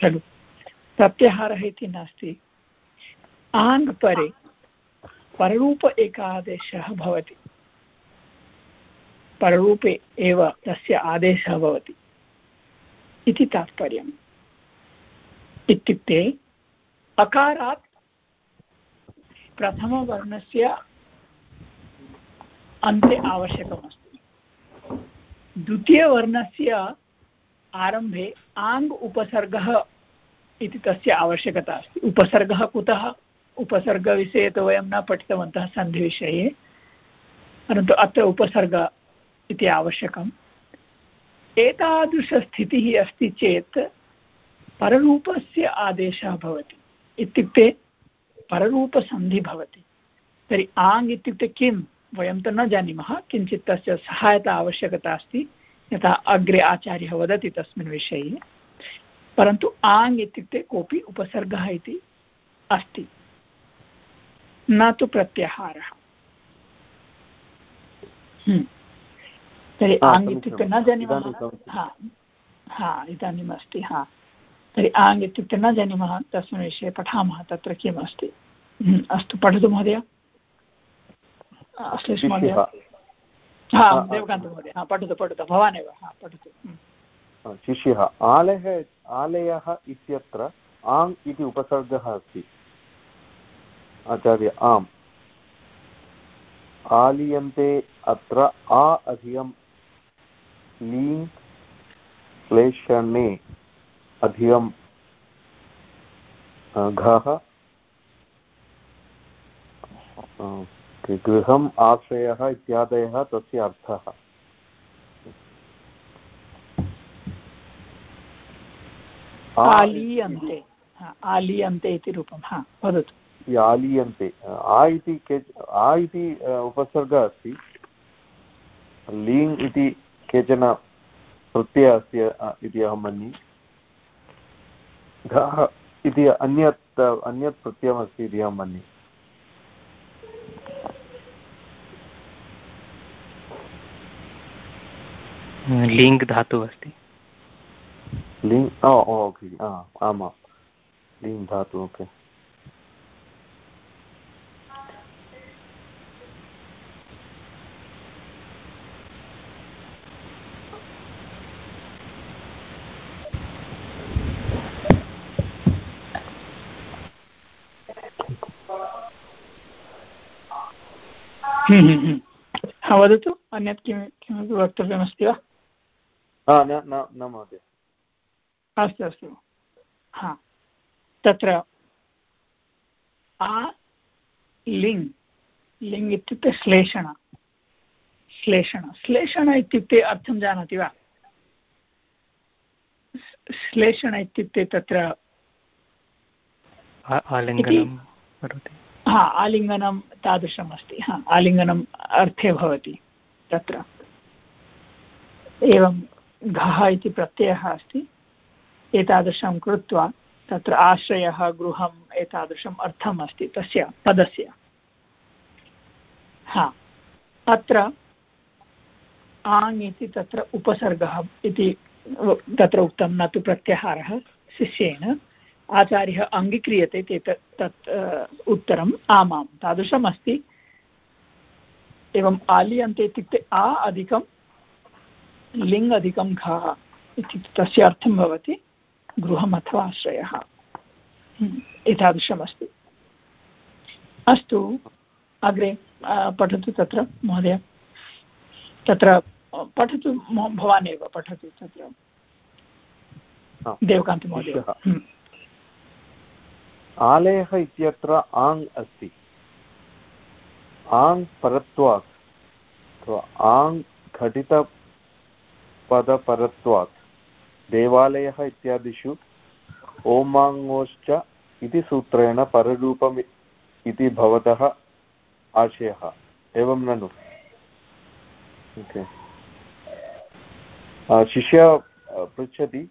खलु? प्रत्याहारः इति नास्ति। आङ् परे पररूप एकादेशः पररूपे एव तस्य आदेशः भवति। इति तात्पर्यम्। इत्युक्ते अकारात् प्रथमवर्णस्य अन्ते आवश्यकमस्ति। द्वितीयवर्णस्य आरम्भे आङ् उपसर्गः इति तस्य आवश्यकता अस्ति। उपसर्गः कुतः? उपसर्गविषये तु वयं न पठितवन्तः सन्धिविषये, परन्तु अत्र उपसर्ग इति आवश्यकम्। एतादृशस्थितिः अस्ति चेत् पररूपस्य आदेशः भवति। इत्युक्ते पररूपसन्धि भवति। तर्हि आङ् इत्युक्ते किं? वयं तु न जानीमः, किञ्चित् तस्य सहायता आवश्यकता अस्ति, यथा अग्रे आचार्यः वदति तस्मिन् विषये। परन्तु आङ् इत्युक्ते कोऽपि उपसर्गः इति अस्ति। न तु प्रत्याहारः। हम्म। तर्हि आङ् इत्युक्ते न जानीमः। हा हा इदानीम् अस्ति हा। तर्हि आङ् इत्युक्ते न जानीमः तस्मिन् विषये पठामः तत्र किम् अस्ति हम्म, अस्तु पठतु महोदय। अश्लेष महोदय। हा। देवकान्तमहोदय हा पठतु पठतु भवान् एव। हा पठतु। हम्म। शिष्यः आलयः आलयः इत्यत्र आङ् इति उपसर्गः अस्ति। आचार्य, आम्। आलीयन्ते अत्र आ अधिकं लीङ् क्लेशणे अधिकं घः। गृहम् आश्रयः इत्यादयः तस्य अर्थः। आलीयन्ते। आलीयन्ते इति रूपं। हा, वदतु। आलीयन्ते। आ इति के आ इति उपसर्गः अस्ति। लीङ् इति केचन प्रत्ययः अस्ति इति अहं मन्ये। घः इति अन्यत् अन्यत् प्रत्ययमस्ति इति अहं मन्ये। लिङ्ग् धातुः अस्ति। लिङ् ओके आमां लिङ् धातु ओके। हा वदतु. अन्यत् किं किमपि वक्तव्यमस्ति वा? न न महोदय. अस्तु अस्तु. हा. तत्र आ लिङ्. लिङ् इत्युक्ते श्लेषण. श्लेषण. श्लेषण इत्युक्ते अर्थं जानाति वा? श्लेषण इत्युक्ते तत्र हा, आलिङ्गनं तादृशम् अस्ति हा आलिङ्गनम् अर्थे भवति तत्र. एवं घः इति प्रत्ययः अस्ति. एतादृशं कृत्वा तत्र आश्रयः, गृहम् एतादृशम् अर्थम् अस्ति तस्य, पदस्य. हा, अत्र आङ् इति तत्र उपसर्गः इति, तत्र उक्तं न तु प्रत्याहारः, शिष्येन। आचार्यः अङ्गीक्रियते ते तत् उत्तरम् आमां तादृशम् अस्ति एवम् आलियन्ते इत्युक्ते आ अधिकं लिङ् अधिकं घः इत्युक्ते तस्य अर्थं भवति गृहम् अथवा आश्रयः। एतादृशमस्ति। अस्तु अग्रे पठतु तत्र महोदय। तत्र पठतु भवान् एव पठतु तत्र। देवकान्तमहोदय। आलयः इत्यत्र आङ् अस्ति। आङ् परत्वात् आङ् घटितपदपरत्वात्, देवालयः इत्यादिषु ओमाङ्गोश्च इति सूत्रेण पररूपम् इति भवतः आशयः। एवं ननु। शिष्य पृच्छति,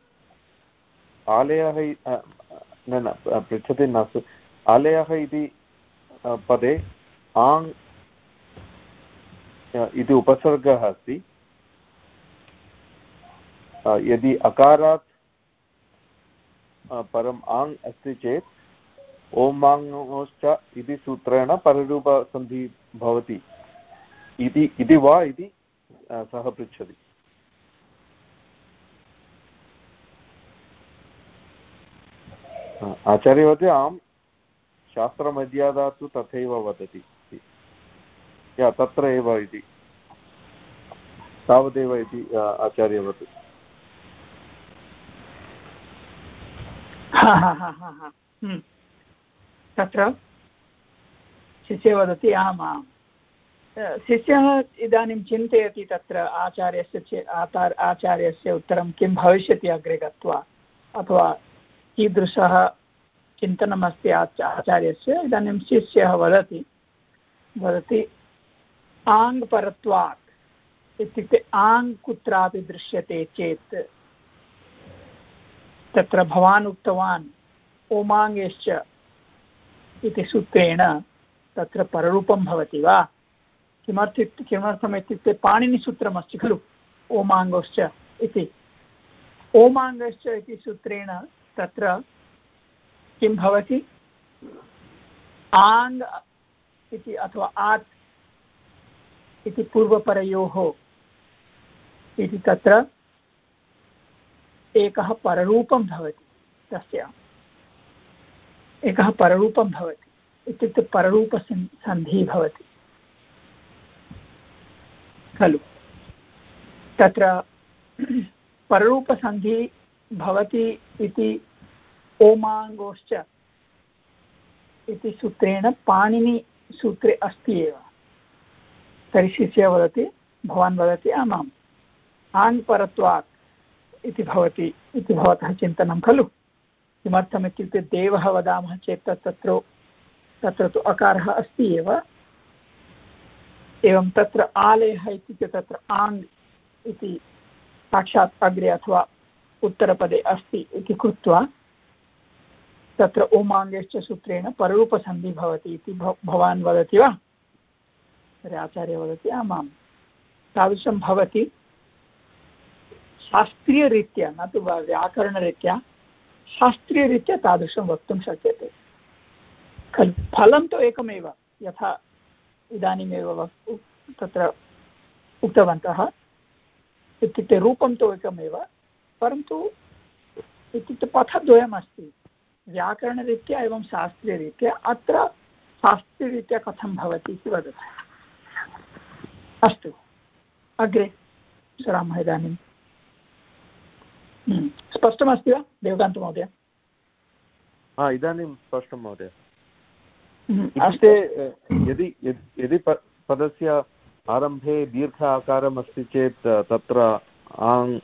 आलयः न न पृच्छति नास्ति आलयः इति पदे आङ् इति उपसर्गः अस्ति। यदि अकारात् परम् आङ् अस्ति चेत् ओमाङ्श्च इति सूत्रेण पररूपसन्धि भवति। इति वा इति सः पृच्छति। आचार्य वदति आं शास्त्रमर्यादा तु तथैव वदति तत्र एव इति। तावदेव इति आचार्य वदति हम्म। तत्र शिष्य वदति, आम् आम्। शिष्यः इदानीं चिन्तयति तत्र आचार्यस्य आचार्यस्य उत्तरं किं भविष्यति अग्रे गत्वा, अथवा कीदृशः चिन्तनमस्ति आचार्यस्य? इदानीं शिष्यः वदति वदति आङ् परत्वात् इत्युक्ते आङ् कुत्रापि दृश्यते चेत् तत्र भवान् उक्तवान्, ओमाङ्गेश्च इति सूत्रेण तत्र पररूपं भवति वा? किमर्थि किमर्थम् इत्युक्ते पाणिनिसूत्रमस्ति खलु, ओमाङ्गोश्च इति। ओमाङ्गश्च इति सूत्रेण तत्र किं भवति? आङ् इति अथवा आत् इति पूर्वपरयोः इति तत्र एकः पररूपं भवति तस्य। एकः पररूपं भवति। इत्युक्ते पररूपसन्धिः भवति। खलु। तत्र पररूपसन्धिः भवति इति ओमाङ्गोश्च इति सूत्रेण पाणिनिसूत्रे अस्ति एव। तर्हि शिष्यः वदति, भवान् वदति, आमाम् आङ्परत्वात् इति भवति, इति भवतः चिन्तनं खलु। किमर्थम् इत्युक्ते देवः वदामः चेत् तत्र तत्र तु अकारः अस्ति एव। एवं तत्र आलयः इत्युक्ते तत्र आङ् इति साक्षात् अग्रे अथवा उत्तरपदे अस्ति इति कृत्वा तत्र ओमाङ्गश्च सूत्रेण पररूपसन्धिः भवति इति भवान् वदति वा? तर्हि आचार्यः वदति आमां तादृशं भवति शास्त्रीयरीत्या, न तु व्याकरणरीत्या, शास्त्रीयरीत्या तादृशं वक्तुं शक्यते। खलु, फलं तु एकमेव, यथा इदानीमेव तत्र उक्तवन्तः, इत्युक्ते रूपं तु एकमेव परन्तु इत्युक्ते पथद्वयमस्ति। व्याकरणरीत्या एवं शास्त्रीयरीत्या अत्र शास्त्रीयरीत्या कथं भवति इति वदति। अस्तु। अग्रे सरामः इदानीं। हम्म, स्पष्टमस्ति वा देवकान्तमहोदय हा इदानीं स्पष्टं महोदय। हम्म, इत्युक्ते यदि यदि पदस्य आरम्भे दीर्घ आकारम् अस्ति चेत् तत्र आङ्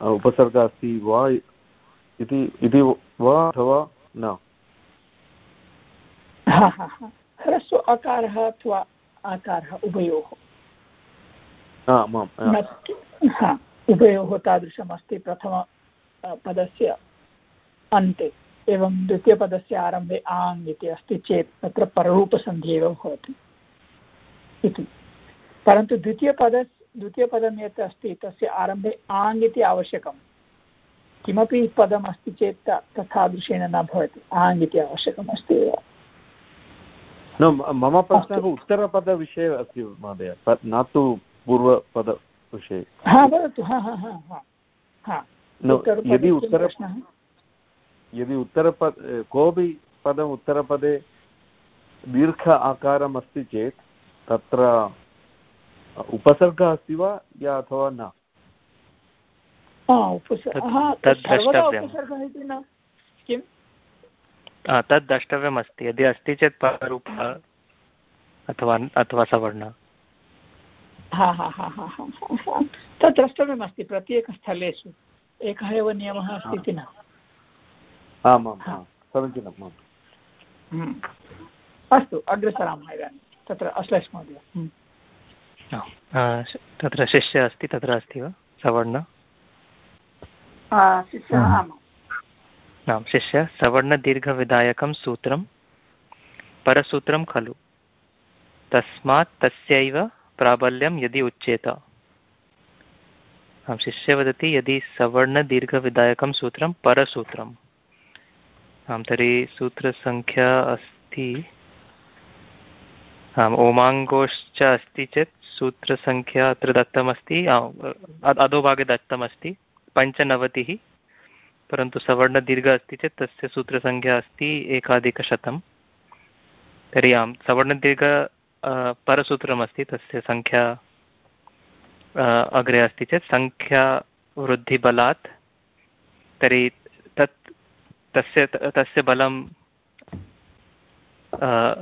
उपसर्गः अस्ति वा इति इति वा अथवा न? ह्रस्व अकारः अथवा आकारः उभयोः। उभयोः तादृशमस्ति प्रथम पदस्य अन्ते। एवं द्वितीयपदस्य आरम्भे आङ् इति अस्ति चेत् तत्र पररूपसन्धिः एव भवति। इति। परन्तु द्वितीयपद द्वितीयपदं यत् अस्ति तस्य आरम्भे आङ् इति आवश्यकं किमपि पदम् अस्ति चेत् तथादृशेन न भवति। आङ् इति आवश्यकम् अस्ति एव। मम प्रश्नः उत्तरपदविषये अस्ति महोदय। न तु पूर्वपदविषये। हा वदतु। हा हा हा यदि उत्तर यदि उत्तरपद कोऽपि पदम् उत्तरपदे दीर्घ आकारम् अस्ति चेत् तत्र उपसर्गः अस्ति वा या अथवा न? तद् द्रष्टव्यमस्ति। यदि अस्ति चेत् पररूप अथवा अथवा सवर्ण। हा हा हा हा हा तत् द्रष्टव्यमस्ति प्रत्येकस्थलेषु। एकः एव नियमः अस्ति इति न। आमां। समीचीनं हम्म। अस्तु अग्रे सरामः इदानीं। तत्र अश्लेष महोदय। हम्म। तत्र शिष्य अस्ति तत्र अस्ति वा? सवर्ण? आं शिष्य सवर्णदीर्घविधायकं सूत्रं परसूत्रं खलु। तस्मात् तस्यैव प्राबल्यं यदि उच्येत। आं शिष्य वदति यदि सवर्णदीर्घविधायकं सूत्रं परसूत्रम्। आं तर्हि सूत्रसङ्ख्या अस्ति। आम्, ओमाङ्गोश्च अस्ति चेत् सूत्रसङ्ख्या अत्र दत्तमस्ति अधोभागे दत्तमस्ति, पञ्चनवतिः, परन्तु सवर्णदीर्घ अस्ति चेत् तस्य सूत्रसङ्ख्या अस्ति एकाधिकशतं। तर्हि आं सवर्णदीर्घ परसूत्रमस्ति, तस्य सङ्ख्या अग्रे अस्ति चेत् सङ्ख्यावृद्धिबलात्, तर्हि तत्, तस्य तस्य बलं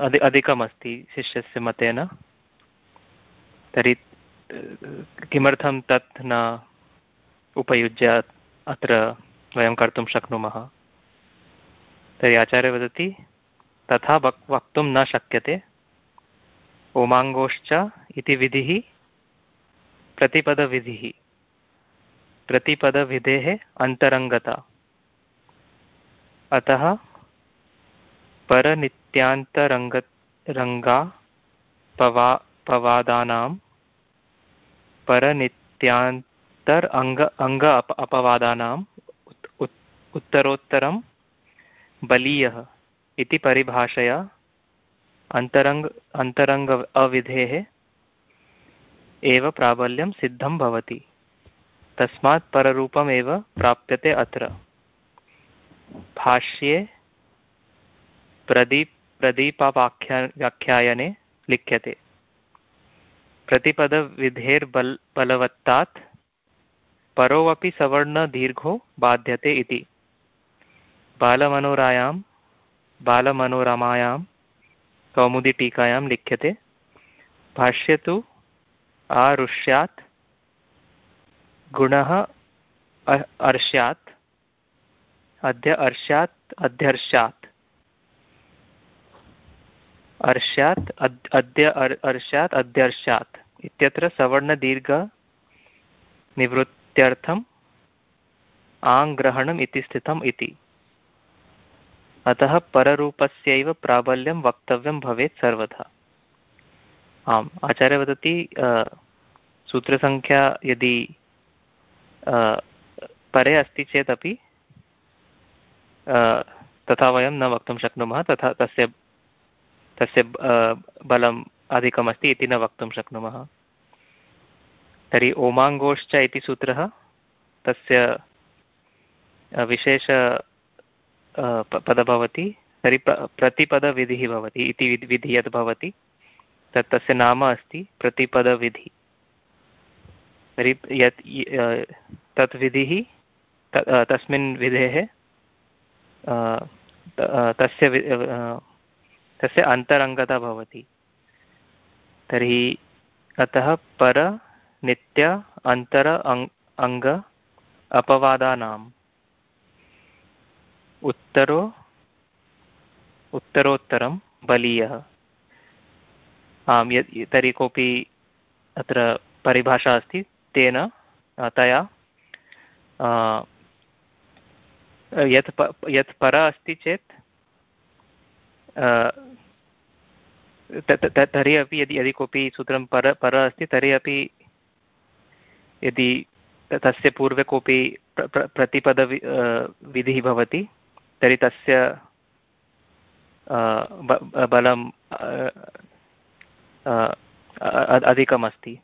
अधि अधिकमस्ति शिष्यस्य मतेन। तर्हि किमर्थं तत् न उपयुज्य अत्र वयं कर्तुं शक्नुमः? तर्हि आचार्य वदति, तथा वक्, वक्तुं न शक्यते। ओमाङ्गोश्च इति विधिः, प्रतिपदविधिः। प्रतिपदविधेः अन्तरङ्गता। अतः परनित्यान्तरङ्ग रङ्गा पवा पवादानां परनित्यान्तर् अङ्ग अङ्ग अप अपवादानाम् उत्तरोत्तरं बलीयः इति परिभाषया अन्तरङ्ग अन्तरङ्ग अविधेः एव प्राबल्यं सिद्धं भवति। तस्मात् पररूपमेव प्राप्यते अत्र। भाष्ये प्रदीप प्रदीपवाख्या व्याख्यायने लिख्यते। प्रतिपदविधेर्बल् बलवत्तात् परोऽपि सवर्णदीर्घो बाध्यते इति। बालमनोरायां, बालमनोरमायां, कौमुदीटीकायां लिख्यते। भाष्ये तु आरुष्यात्, गुणः अर्ष्यात् अद्य अर्ष्यात्, अध्यर्ष्यात्। अर्ष्यात् अद्य अर्ष्यात् अध्यर्ष्यात् इत्यत्र सवर्णदीर्घनिवृत्त्यर्थम् आङ्ग्रहणम् इति स्थितम् इति। अतः पररूपस्यैव प्राबल्यं वक्तव्यं भवेत् सर्वथा। आम्, आचार्य वदति सूत्रसङ्ख्या यदि परे अस्ति चेदपि तथा वयं न वक्तुं शक्नुमः, तथा तस्य तस्य बलम् अधिकमस्ति इति न वक्तुं शक्नुमः। तर्हि ओमाङ्गोश्च इति सूत्रः, तस्य विशेष पद भवति तर्हि प्रतिपदविधिः भवति, इति विधिः यद् भवति, तत् तस्य नाम अस्ति प्रतिपदविधि। तर्हि यत् तत् विधिः तस्मिन् विधेः तस्य तस्य अन्तरङ्गता भवति। तर्हि अतः पर, नित्य अन्तर अङ्ग अपवादानाम् उत्तरो, उत्तरोत्तरं, बलीयः। आम् यत् तर्हि कोऽपि अत्र परिभाषा अस्ति, तेन तया। यत् यत् पर अस्ति चेत् तर्हि अपि यदि यदि कोऽपि सूत्रं पर पर अस्ति, तर्हि अपि यदि तस्य पूर्वे कोऽपि प्रतिपद विधिः भवति, तर्हि तस्य बलं अधिकमस्ति।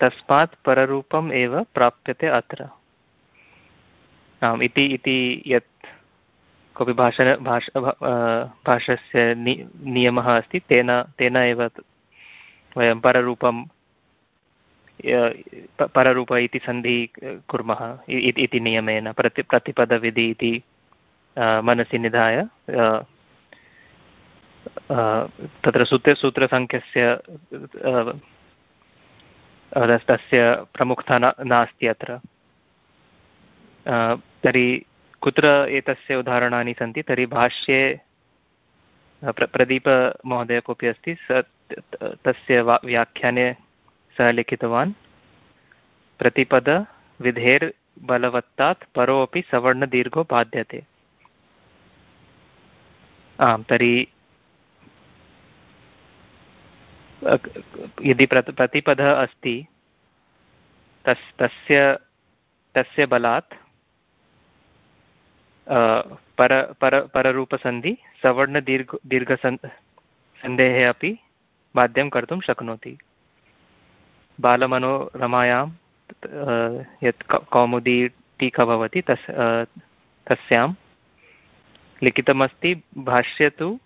तस्मात् पररूपम् एव प्राप्यते अत्र। आम् इति यत् कोऽपि भाषण, भाष भाषस्य नि, नियमः अस्ति, तेन तेन एव वयं पररूपं पररूप इति सन्धि कुर्मः इति नियमेन, प्रति, प्रतिपदविधि इति मनसि निधाय तत्र सूत्र, सूत्रसङ्ख्यस्य तस्य प्रमुखता नास्ति अत्र। तर्हि कुत्र एतस्य उदाहरणानि सन्ति, तर्हि भाष्ये प्र प्रदीपमहोदय कोऽपि अस्ति, स तस्य वा, व्याख्याने सः लिखितवान् प्रतिपदविधेर्बलवत्तात् परोपि सवर्णदीर्घो बाध्यते। आम्, तर्हि यदि प्रत, प्रतिपदः अस्ति, तस्, तस्य तस्य बलात् पर पर पररूपसन्धि सवर्णदीर्घ दीर्घसन् सन्धेः अपि बाध्यं कर्तुं शक्नोति बालमनोरमायां यत् कौमुदी टीका भवति तस् तस्यां लिखितमस्ति भाष्ये तु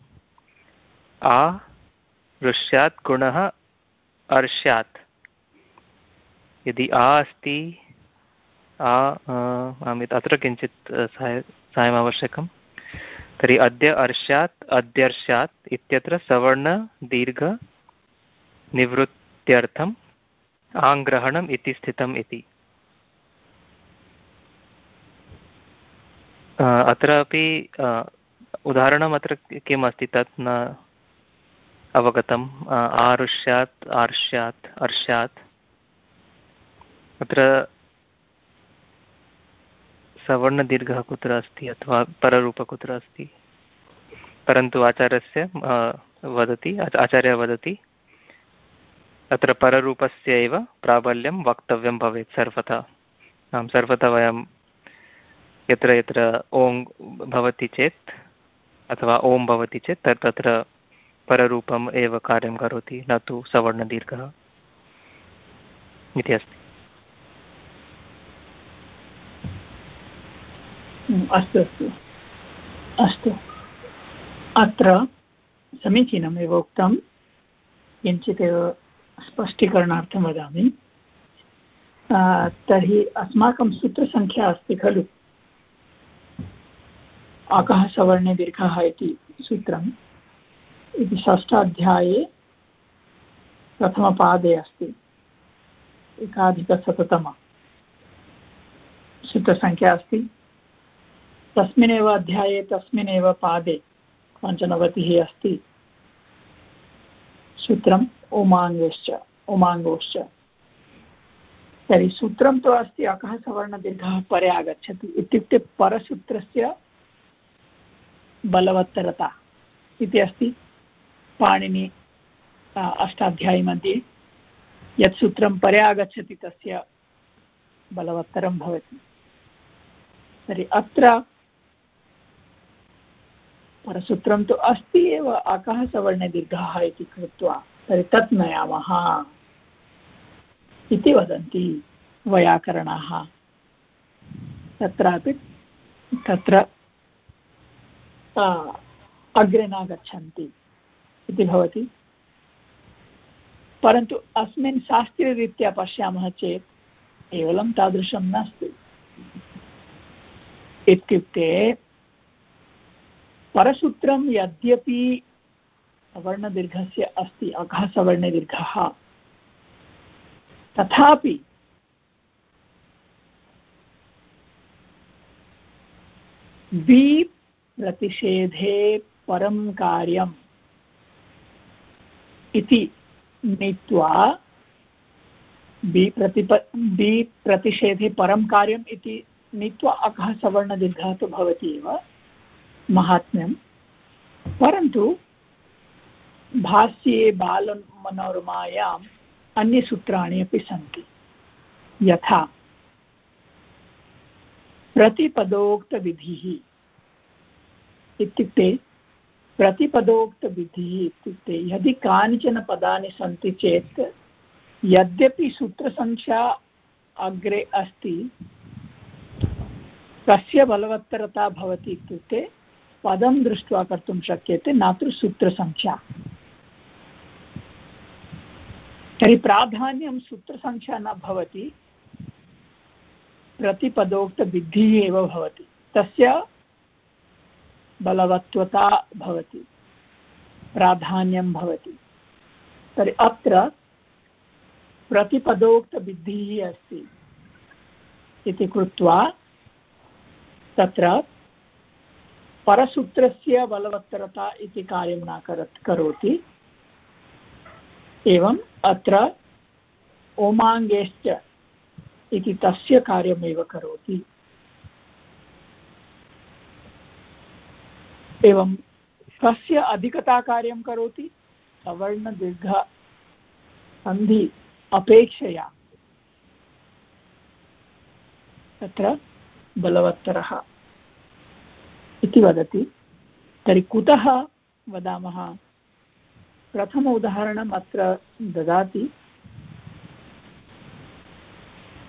आ ऋष्यात् गुणः अर्ष्यात् यदि आ अस्ति आ अत्र किञ्चित् सहाय आवश्यकं तर्हि अद्य अर्ष्यात्, अद्यर्ष्यात् इत्यत्र सवर्णदीर्घनिवृत्त्यर्थम् आङ्ग्रहणम् इति स्थितम् इति। अत्रापि उदाहरणम् अत्र किम् अस्ति तत् न अवगतम्। आरुष्यात् आर्ष्यात् अर्ष्यात्। अत्र सवर्णदीर्घः कुत्र अस्ति अथवा पररूप कुत्र अस्ति परन्तु आचार्यस्य वदति आचार्यः वदति, अत्र पररूपस्य एव प्राबल्यं वक्तव्यं भवेत् सर्वथा। आं सर्वथा वयं यत्र यत्र ओङ् भवति चेत् अथवा ओं भवति चेत् तत्, तत्र पररूपम् एव कार्यं करोति, न तु सवर्णदीर्घः इति अस्ति। अस्तु अस्तु। अस्तु। अत्र समीचीनमेव उक्तं, किञ्चित् स्पष्टीकरणार्थं वदामि। तर्हि अस्माकं सूत्रसङ्ख्या अस्ति खलु? अकः सवर्णे दीर्घः इति सूत्रम् इति षष्ठाध्याये प्रथमपादे अस्ति। एकाधिकशततम। सूत्रसङ्ख्या अस्ति। तस्मिन्नेव अध्याये, तस्मिन्नेव पादे पञ्चनवतिः अस्ति। सूत्रम् उमाङ्गश्च, उमाङ्गोश्च। तर्हि सूत्रं तु अस्ति, अकः सवर्णदीर्घः परे आगच्छति। इत्युक्ते परसूत्रस्य बलवत्तरता इति अस्ति पाणिनि अष्टाध्यायीमध्ये। यत् सूत्रं परे आगच्छति, तस्य बलवत्तरं भवति। तर्हि अत्र परसूत्रं तु अस्ति एव अकः सवर्णे दीर्घः इति कृत्वा तर्हि तत् नयामः। इति वदन्ति वैयाकरणाः। तत्रापि तत्र अग्रे न गच्छन्ति इति भवति। परन्तु अस्मिन् शास्त्रीयरीत्या पश्यामः चेत् केवलं तादृशं नास्ति। इत्युक्ते परसूत्रं यद्यपि सवर्णदीर्घस्य अस्ति अघः सवर्णदीर्घः तथापि बि प्रतिषेधे परं कार्यम् इति नीत्वा बि प्रतिप बि प्रतिषेधे परं कार्यम् इति नीत्वा अकः सवर्णदीर्घः तु भवति एव। महात्म्यं परन्तु भाष्ये बालमनोरमायाम् अन्यसूत्राणि अपि सन्ति। यथा, प्रतिपदोक्तविधिः इत्युक्ते प्रतिपदोक्तविधिः इत्युक्ते, यदि कानिचन पदानि सन्ति चेत्, यद्यपि सूत्रसङ्ख्या अग्रे अस्ति कस्य बलवत्तरता भवति इत्युक्ते पदं दृष्ट्वा कर्तुं शक्यते न तु सूत्रसङ्ख्या तर्हि प्राधान्यं सूत्रसङ्ख्या न भवति प्रतिपदोक्तविद्धिः एव भवति। तस्य बलवत्वता भवति, प्राधान्यं भवति। तर्हि अत्र प्रतिपदोक्तविद्धिः अस्ति इति कृत्वा तत्र परसूत्रस्य बलवत्तरता इति कार्यं न करोति एवम् अत्र ओमाङ्गेश्च इति तस्य कार्यमेव करोति। एवं कस्य अधिकता कार्यं करोति? सवर्णदीर्घ सन्धि अपेक्षया। तत्र बलवत्तरः। इति वदति। तर्हि कुतः वदामः? प्रथम उदाहरणम् अत्र ददाति।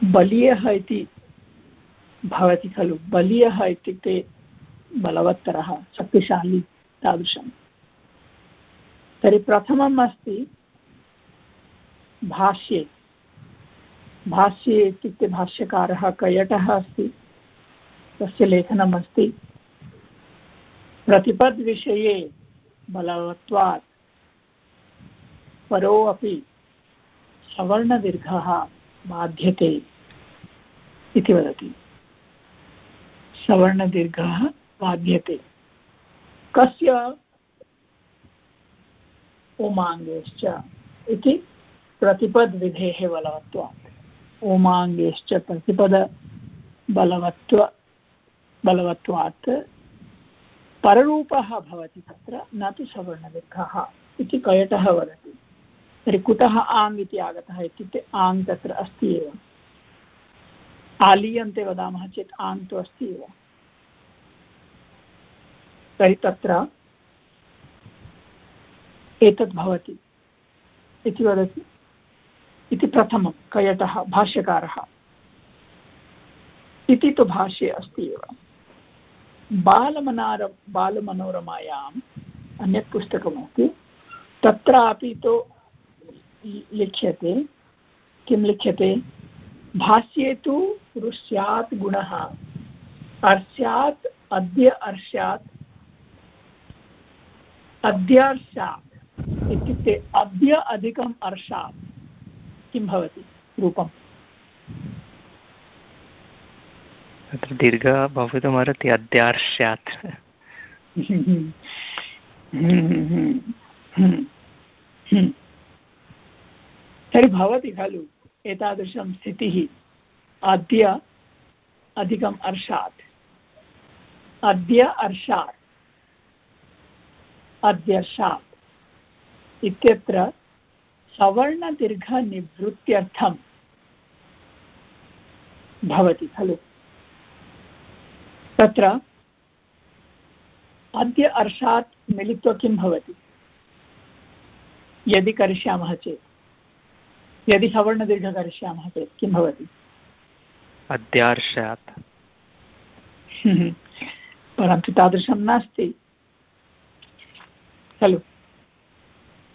बलीयः इति भवति खलु। बलीयः इत्युक्ते बलवत्तरः, शक्तिशाली तादृशं तर्हि प्रथमम् अस्ति भाष्ये। भाष्ये इत्युक्ते भाष्यकारः कयटः अस्ति। तस्य लेखनम् प्रतिपद्विषये बलवत्वात् परो अपि सवर्णदीर्घः बाध्यते इति वदति। सवर्णदीर्घः बाध्यते। कस्य ओमाङ्गेश्च इति प्रतिपद्विधेः बलवत्वात्। ओमाङ्गेश्च प्रतिपदबलवत्व बलवत्वात् पररूपः भवति, तत्र न तु सवर्णदीर्घः इति कयटः वदति। तर्हि कुतः आङ् इति आगतः इत्युक्ते आङ् तत्र अस्ति एव। आलीयन्ते वदामः चेत् आङ् तु अस्ति एव। तर्हि तत्र एतद् भवति इति वदति। इति प्रथमं, कयटः, भाष्यकारः। इति तु भाष्ये अस्ति एव। बालमनार बालमनोरमायाम् अन्यत् पुस्तकमस्ति तत्रापि तु लिख्यते। किं लिख्यते? भाष्ये तु पुरुष्यात् गुणः। अर्ष्यात्, अद्य अर्ष्यात् अद्यर्षात् इत्युक्ते अद्य अधिकम् अर्षात्। किं भवति? रूपम्। तत्र दीर्घः भवितुमर्हति अद्यार्ष्यात् तर्हि भवति खलु एतादृशं स्थितिः अद्य अधिकम् अर्षात्। अद्य अर्षात्। अद्यर्षात् इत्यत्र सवर्णदीर्घनिवृत्त्यर्थं भवति खलु। तत्र अद्य अर्षात् मिलित्वा किं भवति? यदि करिष्यामः चेत्। यदि सवर्णदीर्घ करिष्यामः चेत् किं भवति? अद्यार्षात्। परन्तु तादृशं नास्ति। खलु।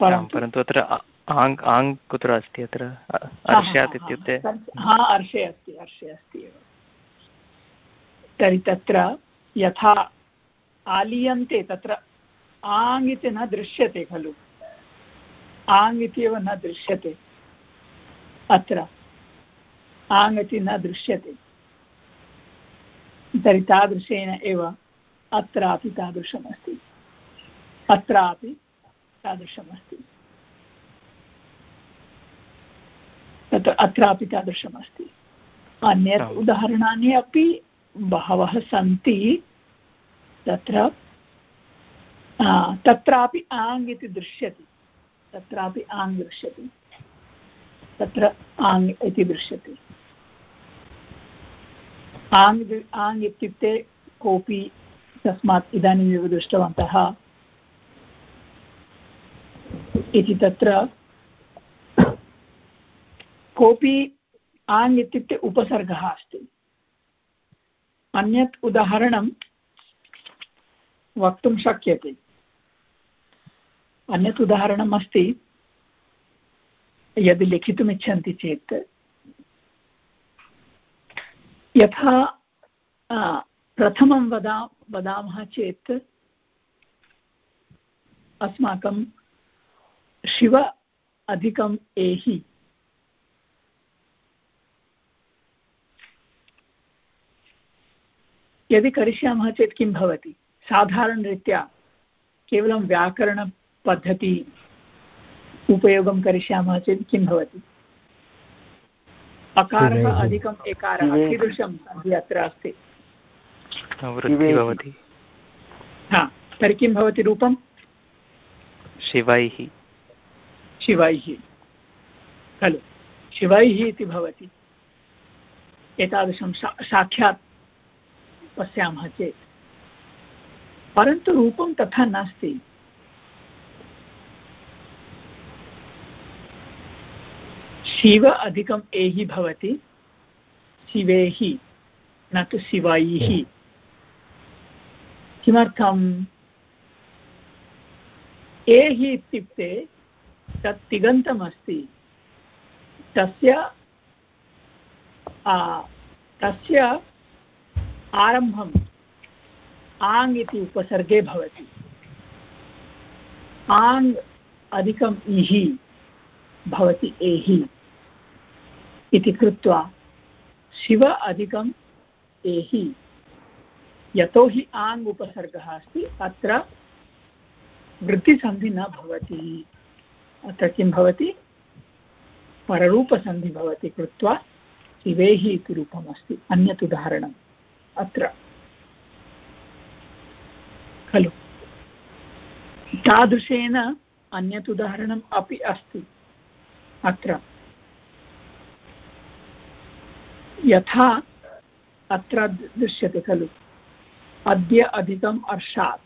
परन्तु अत्र आङ् आङ् कुत्र अस्ति अत्र? अर्ष्यात् इत्युक्ते हा अर्षे अस्ति अर्षे अस्ति एव। तर्हि तत्र यथा आलीयन्ते तत्र आङ् इति न दृश्यते खलु। आङ् इति एव न दृश्यते। अत्र आङ् इति न दृश्यते। तर्हि तादृशेन एव अत्रापि तादृशमस्ति। अत्रापि तादृशमस्ति। तत्र अत्रापि तादृशमस्ति। अन्यत् उदाहरणानि अपि बहवः सन्ति, तत्र तत्रापि आङ् इति दृश्यति, तत्रापि आङ् दृश्यति, तत्र आङ् इति दृश्यते। आङ् आङ् इत्युक्ते कोऽपि तस्मात् इदानीमेव दृष्टवन्तः इति तत्र कोऽपि आङ् इत्युक्ते उपसर्गः अस्ति। अन्यत् उदाहरणं वक्तुं शक्यते। अन्यत् उदाहरणम् अस्ति, यदि लिखितुमिच्छन्ति चेत्। यथा प्रथमं वदा, वदामः चेत्, अस्माकं शिव अधिकम् एहि। यदि करिष्यामः चेत् किं भवति? साधारणरीत्या केवलं व्याकरणपद्धति उपयोगं करिष्यामः चेत् किं भवति? अकारः अधिकम् एकारः कीदृशं सन्धि अत्र अस्ति। हा तर्हि किं भवति रूपं शिवैः। शिवैः। खलु। शिवैः इति भवति। एतादृशं साक्षात् पश्यामः चेत्। परन्तु रूपं तथा नास्ति। शिव अधिकम् एहि भवति शिवेः न तु शिवैः। किमर्थम्? एहि इत्युक्ते तत् तिगन्तमस्ति। तस्य तस्य आरम्भम् आङ् इति उपसर्गे भवति। आङ् अधिकम् इहि, भवति एहि इति कृत्वा शिव अधिकम् एहि। यतोहि आङ् उपसर्गः अस्ति अत्र वृत्तिसन्धि न भवति। अत्र किं भवति? पररूपसन्धि भवति कृत्वा शिवेः इति रूपमस्ति, अन्यत् उदाहरणम्। अत्र। खलु। तादृशेन अन्यत् उदाहरणम् अपि अस्ति। अत्र। यथा अत्र दृश्यते खलु। अद्य अधिकम् अर्षात्।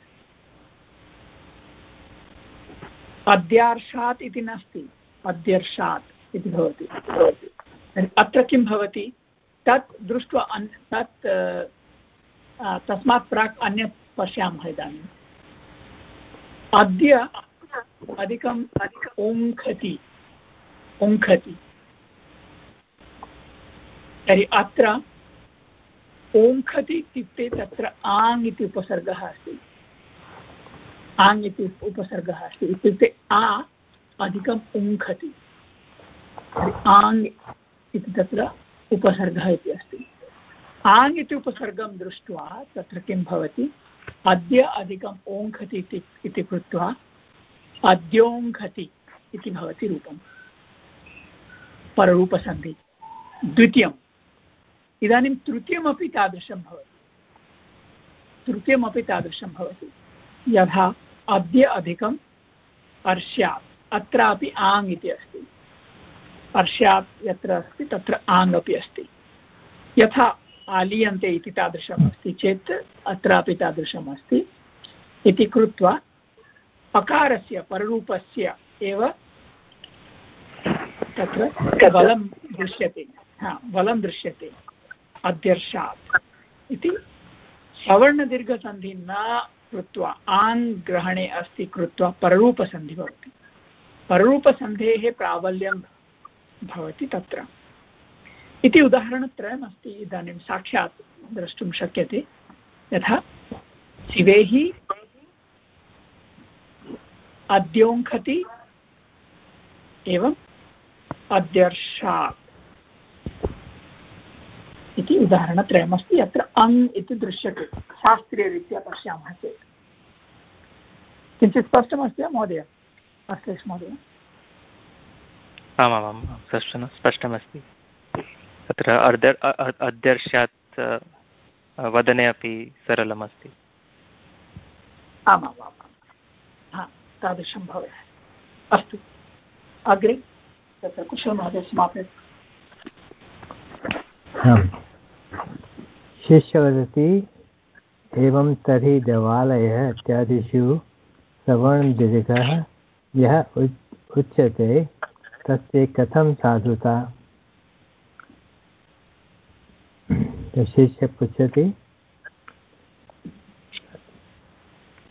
अद्यार्षात् इति नास्ति। अद्यर्षात् इति भवति। अत्र किं भवति? तत् दृष्ट्वा अन् तत् तस्मात् प्राक् अन्यत् पश्यामः इदानीम् अद्य अधिकम् ओङ्खति ओङ्खति तर्हि अत्र ओङ्खति इत्युक्ते तत्र आङ् इति उपसर्गः अस्ति। आङ् इति उपसर्गः अस्ति। इत्युक्ते आ अधिकम् उङ्खति। आङ् इति तत्र उपसर्गः इति अस्ति। आङ् इति उपसर्गं दृष्ट्वा तत्र किं भवति? अद्य अधिकम् ओङ्खति इति कृत्वा अद्योङ्खति इति भवति रूपम्। पररूपसन्धि। द्वितीयम्। इदानीं तृतीयमपि तादृशं भवति। तृतीयमपि तादृशं भवति। यथा अद्य अधिकम् अत्रापि आङ् इति अस्ति। यत्र अस्ति तत्र आङ् अपि अस्ति। यथा आलीयन्ते इति तादृशम् अस्ति चेत् अत्रापि तादृशम् अस्ति इति कृत्वा पकारस्य पररूपस्य एव तत्र बलं दृश्यते। हा बलं दृश्यते। अध्यर्षात् इति सवर्णदीर्घसन्धि न कृत्वा आन् ग्रहणे अस्ति कृत्वा पररूपसन्धि भवति। पररूपसन्धेः प्राबल्यं भवति तत्र। इति उदाहरणत्रयम् अस्ति इदानीं साक्षात् द्रष्टुं शक्यते। यथा शिवेः अद्योङ्खति एवम् अद्यर्षात् इति उदाहरणत्रयमस्ति। अत्र अङ् इति दृश्यते, शास्त्रीयरीत्या पश्यामः चेत्। किञ्चित् स्पष्टमस्ति वा महोदय? अश्लेष महोदय। आमामां स्पष्टमस्ति। तत्र अध्यर्षात् वदने अपि सरलमस्ति। आमामां तादृशं भवेत्। अस्तु। अग्रे तत्र कुशलमहोदय समापयतु। शिष्य वदति एवं तर्हि देवालयः इत्यादिषु सवर्णदीर्घः यः उच्यते तस्य कथं साधुता? शिष्य पृच्छति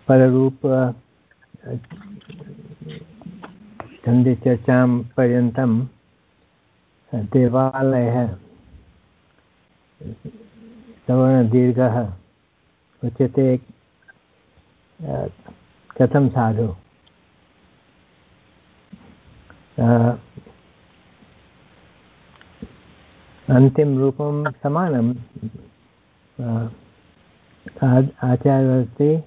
पररूप छन्दचर्चां पर्यन्तं देवालयः सवर्णदीर्घः उच्यते कथं साधु? अन्तिमरूपं समानं आचार्यवस्ति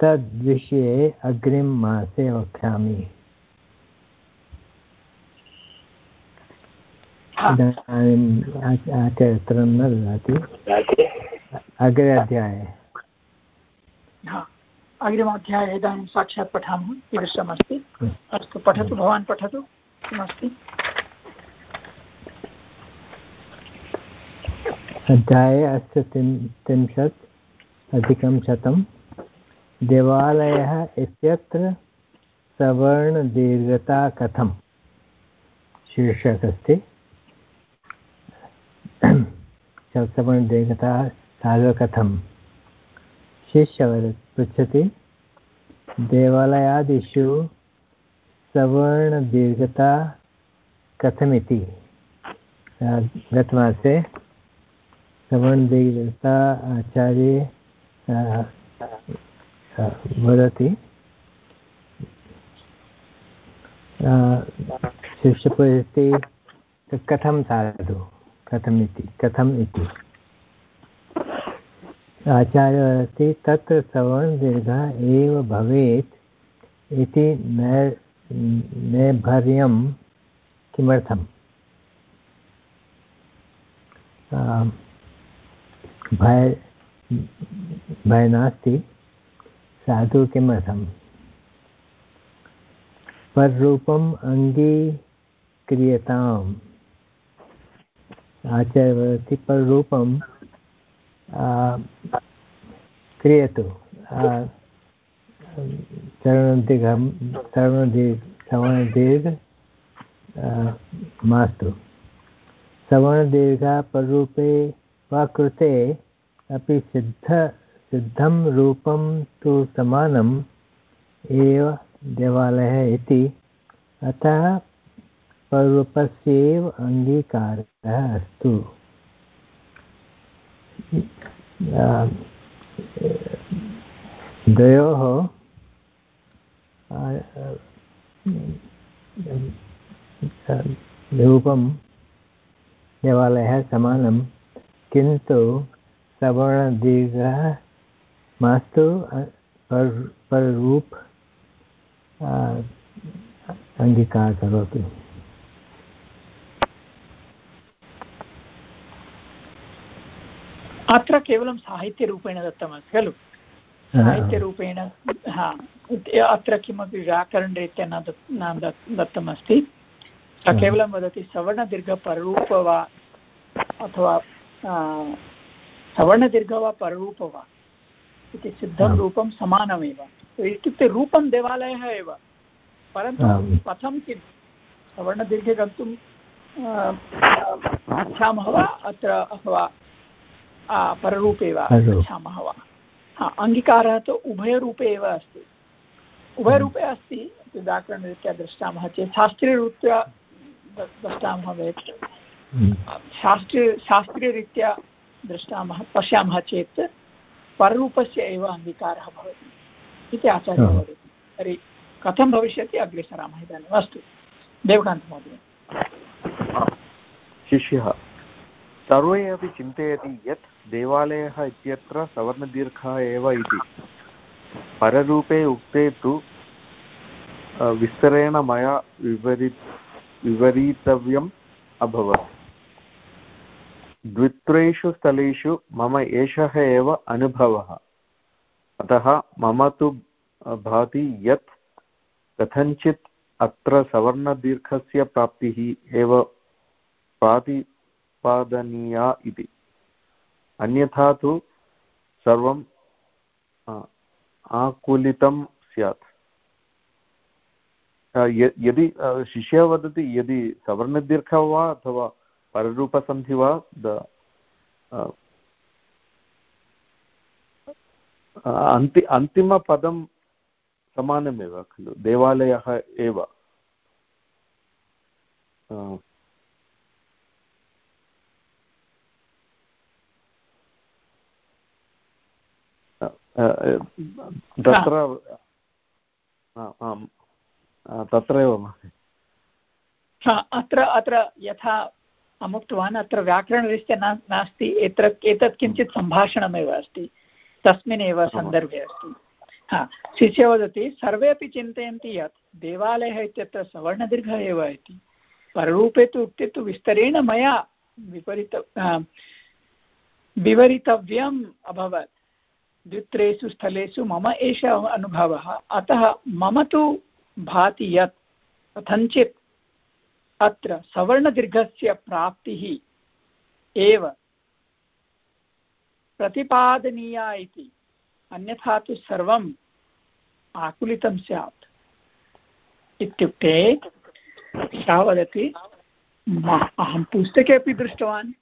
तद्विषये अग्रिममासे वक्ष्यामि। इदानीम् आचार्य न ददाति। अग्रे अध्याये। अग्रिमाध्याये इदानीं साक्षात् पठामः। कीदृशमस्ति? अस्तु पठतु भवान् पठतु। किमस्ति? अध्याये अस्य त्रिंशत्, अधिकं शतं देवालयः इत्यत्र सवर्णदीर्घता कथं शीर्षक अस्ति सप्तमदेकता साधकथं शिष्यवद पृच्छति, देवालयादिषु सवर्णदीर्घता कथमिति? गतमासे सवर्णदीर्घता आचार्ये वदति शिष्यपरिस्थिति कथं साधु? कथमिति कथम् इति? आचार्यः अस्ति तत्र सवर्णदीर्घः एव भवेत् इति नैर्भर्यं किमर्थम्? भय भय नास्ति। साधु किमर्थम्? पररूपम् अङ्गीक्रियताम्। आचार्य वदति पररूपं क्रियतु। चरणदीर्घं, सवर्णदीर्घ सवर्णदीर्घ मास्तु। सवर्णदीर्घा पररूपे वा कृते अपि सिद्ध, सिद्धं रूपं तु समानम् एव देवालयः इति अतः स्वरूपस्यैव अङ्गीकारः अस्तु। द्वयोः रूपं देवालयः समानं किन्तु सवर्णदीर्घः मास्तु पर पररूप अङ्गीकार करोतु। अत्र केवलं साहित्यरूपेण दत्तमस्ति खलु? साहित्यरूपेण हा अत्र किमपि व्याकरणरीत्या न न दत्तमस्ति। केवलं वदति सवर्णदीर्घपररूप वा अथवा सवर्णदीर्घ वा पररूप वा इति सिद्धं रूपं समानमेव। इत्युक्ते रूपं देवालयः एव। परन्तु कथं किं? सवर्णदीर्घे गन्तुं इच्छामः वा? अत्र अथवा पररूपे वा इच्छामः वा? हा अङ्गीकारः तु उभयरूपे एव अस्ति। उभयरूपे अस्ति व्याकरणरीत्या दृष्टामः चेत् शास्त्रीयरीत्या द्रष्टामः चेत् शास्त्रीय शास्त्रीयरीत्या दृष्टामः पश्यामः चेत् पररूपस्य एव अङ्गीकारः भवति इति आचार्यः वदति। तर्हि कथं भविष्यति? अग्रे सरामः इदानीम् अस्तु। देवकान्तमहोदय शिष्यः सर्वे अपि चिन्तयति यत् देवालयः इत्यत्र सवर्णदीर्घः एव इति। पररूपे उक्ते तु विस्तरेण मया विवरि विवरीतव्यम् अभवत्। द्वित्रेषु स्थलेषु मम एषः एव अनुभवः। अतः मम तु भाति यत् कथञ्चित् अत्र सवर्णदीर्घस्य प्राप्तिः एव प्रातिपादनीया इति। अन्यथा तु सर्वम् आकुलितं स्यात्। यदि शिष्यः वदति यदि सवर्णदीर्घः वा अथवा पररूपसन्धि वा अन्ति अन्तिमपदं समानमेव खलु देवालयः एव। तत्र आम् तत्रैव अत्र अत्र यथा अमुक्तवान् अत्र व्याकरणरीत्या न नास्ति एत्र एतत् किञ्चित् सम्भाषणमेव अस्ति तस्मिन्नेव सन्दर्भे अस्ति। हा शिष्य वदति सर्वे अपि चिन्तयन्ति यत् देवालयः इत्यत्र सवर्णदीर्घः एव इति। पररूपे तु उक्ते तु विस्तरेण मया विपरीत विवरितव्यम् अभवत्। द्वित्रेषु स्थलेषु मम एष अनुभवः। अतः मम तु भाति यत् कथञ्चित् अत्र सवर्णदीर्घस्य प्राप्तिः एव प्रतिपादनीया इति। अन्यथा तु सर्वम् आकुलितं स्यात्। इत्युक्ते सः वदति अहं पुस्तके अपि दृष्टवान्।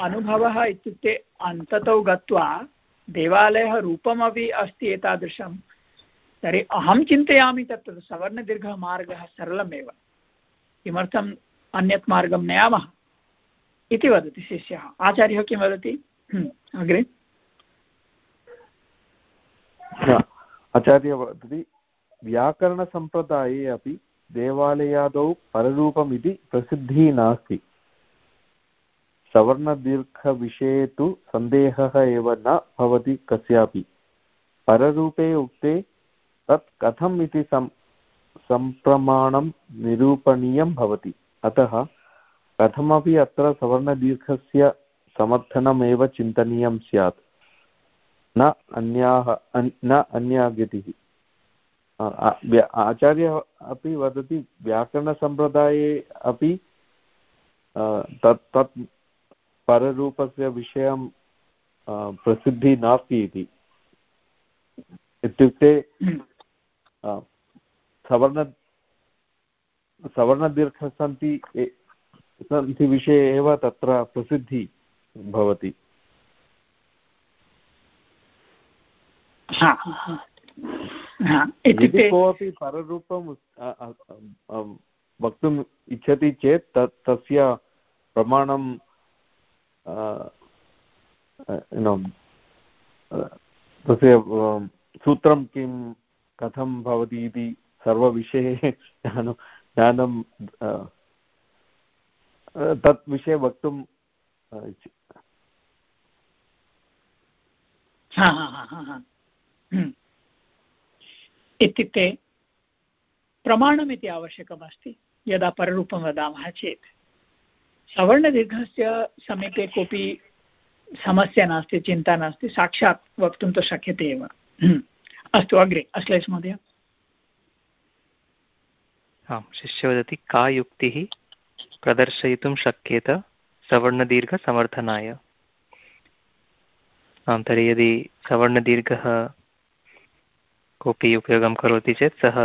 अनुभवः इत्युक्ते अन्ततो गत्वा देवालयः रूपमपि अस्ति एतादृशं। तर्हि अहं चिन्तयामि तत् सवर्णदीर्घमार्गः सरलमेव। किमर्थम् अन्यत् मार्गं नयामः इति वदति शिष्यः। आचार्यः किं वदति? अग्रे। आचार्य वदति, व्याकरणसम्प्रदाये अपि देवालयादौ पररूपमिति प्रसिद्धिः नास्ति। सवर्णदीर्घविषये तु सन्देहः एव न भवति कस्यापि। पररूपे उक्ते तत् कथम् इति सम् सम्प्रमाणं निरूपणीयं भवति। अतः कथमपि अत्र सवर्णदीर्घस्य समर्थनमेव चिन्तनीयं स्यात्। न अन्याः न अन्या गतिः आचार्यः अपि वदति, व्याकरणसम्प्रदाये अपि तत् तत् पररूपस्य विषयं प्रसिद्धिः नास्ति इति। इत्युक्ते सवर्ण सवर्णदीर्घसन्ति सन्धिविषये एव तत्र प्रसिद्धिः भवति। यदि कोऽपि पररूपं वक्तुम् इच्छति चेत् तत् तस्य प्रमाणं तस्य सूत्रं किं कथं भवति इति सर्वविषये ज्ञानं ज्ञानं तत् विषये वक्तुं इत्युक्ते प्रमाणमिति आवश्यकमस्ति, यदा पररूपं वदामः चेत्। सवर्णदीर्घस्य समीपे कोऽपि समस्या नास्ति, चिन्ता नास्ति, साक्षात् वक्तुं तु शक्यते एव। अस्तु, अग्रे अश्लेष महोदय। आं शिष्य वदति का युक्तिः प्रदर्शयितुं शक्येत सवर्णदीर्घसमर्थनाय। आं तर्हि यदि सवर्णदीर्घः कोऽपि उपयोगं करोति चेत् सः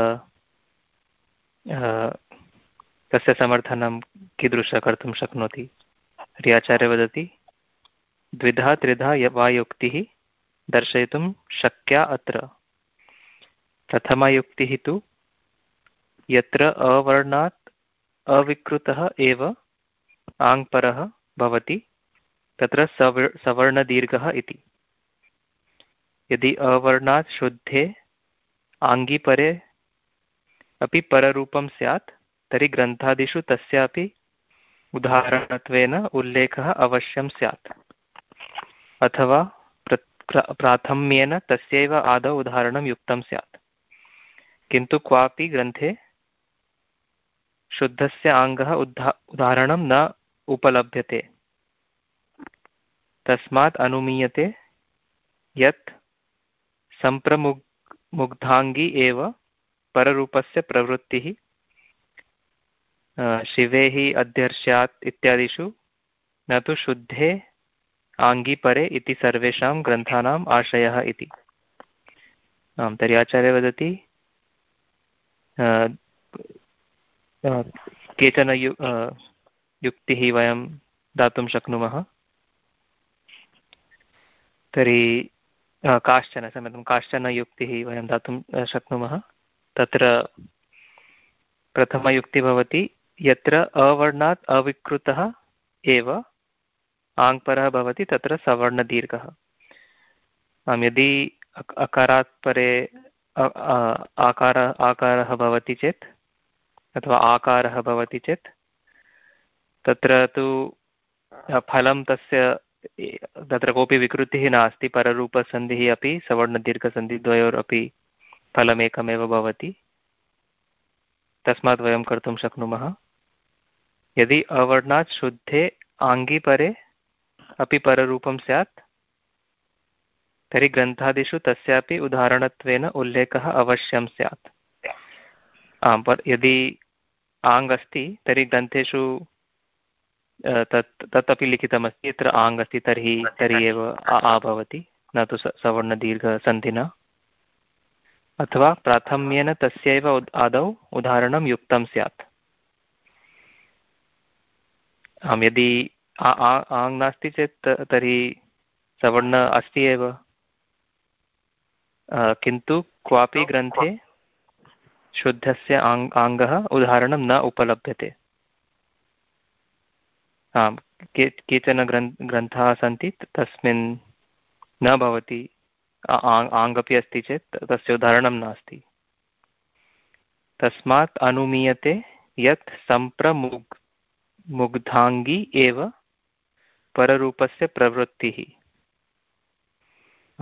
तस्य समर्थनं कीदृश कर्तुं शक्नोति? तर्हि आचार्य वदति, द्विधा त्रिधा वा युक्तिः दर्शयितुं शक्या अत्र। प्रथमा तु यत्र अवर्णात् अविकृतः एव आङ्परः भवति, तत्र सवर् सवर्णदीर्घः इति। यदि अवर्णात् शुद्धे, आङ्गिपरे अपि पररूपं स्यात्, तर्हि ग्रन्थादिषु तस्यापि उदाहरणत्वेन उल्लेखः अवश्यं स्यात्। अथवा प्राथम्येन तस्यैव आदौ उदाहरणं युक्तं स्यात्। किन्तु क्वापि ग्रन्थे शुद्धस्य आङ्गः उद्धा, उदाहरणं न उपलभ्यते। तस्मात् अनुमीयते यत् सम्प्रमुग् मुग्धाङ्गी एव पररूपस्य प्रवृत्तिः शिवे हि अध्यर्ष्यात् इत्यादिषु न तु शुद्धे आङ्गीपरे इति सर्वेषां ग्रन्थानाम् आशयः इति। आं तर्हि आचार्य वदति केचन यु युक्तिः वयं दातुं शक्नुमः? तर्हि काश्चन क्षम्यतां काश्चन युक्तिः वयं दातुं शक्नुमः? तत्र प्रथमयुक्तिः भवति, यत्र अवर्णात् अविकृतः एव आङ्परः भवति, तत्र सवर्णदीर्घः। यदि अकारात् परे आकार, आकारः भवति चेत् अथवा आकारः भवति चेत्, तत्र तु फलं तस्य तत्र कोऽपि विकृतिः नास्ति, पररूपसन्धिः अपि, सवर्णदीर्घसन्धिद्वयोरपि फलमेकमेव भवति। तस्मात् वयं कर्तुं शक्नुमः। यदि अवर्णात् शुद्धे, आङ्गिपरे अपि पररूपं स्यात्, तर्हि ग्रन्थादिषु तस्यापि उदाहरणत्वेन उल्लेखः अवश्यं स्यात्। आम् यदि आङ् अस्ति तर्हि ग्रन्थेषु तत् तत् अपि लिखितमस्ति यत्र आङ् अस्ति तर्हि तर्हि एव आ भवति न तु सवर्णदीर्घसन्धिना। अथवा प्राथम्येन तस्यैव आदौ उदाहरणं युक्तं स्यात्। आम् यदि आङ् नास्ति चेत् तर्हि सवर्ण अस्ति एव। किन्तु क्वापि ग्रन्थे शुद्धस्य आङ्, आङ्गः उदाहरणं न उपलभ्यते। आम्, के, केचन ग्रन्, ग्रन्थाः सन्ति तस्मिन् न भवति आङ् अपि अस्ति चेत् तस्य उदाहरणं नास्ति। तस्मात् अनुमीयते यत् सम्प्रमुग्, मुग्धाङ्गी एव पररूपस्य प्रवृत्तिः।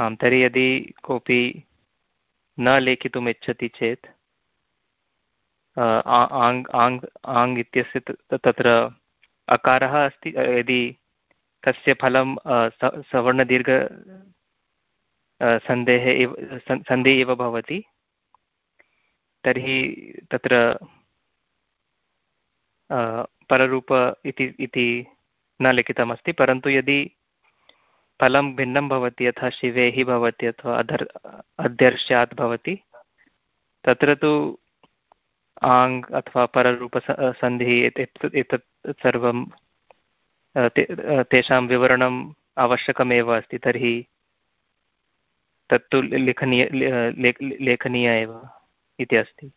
आं तर्हि यदि कोऽपि न लेखितुम् इच्छति चेत् आङ् आङ् आङ् इत्यस्य तत्र अकारः अस्ति यदि तस्य फलं सवर्णदीर्घ सन्धेः एव सन्धिः एव भवति, तर्हि तत्र पररूप इति न लिखितमस्ति, परन्तु यदि फलं भिन्नं भवति, यथा शिवे भवति, अथवा अधर् अध्यर्ष्यात् भवति, तत्र तु आङ् अथवा पररूप सन्धिः एतत् सर्वं तेषां विवरणम् आवश्यकमेव अस्ति तर्हि तत्तु लिखनीय लेखनीय एव इति अस्ति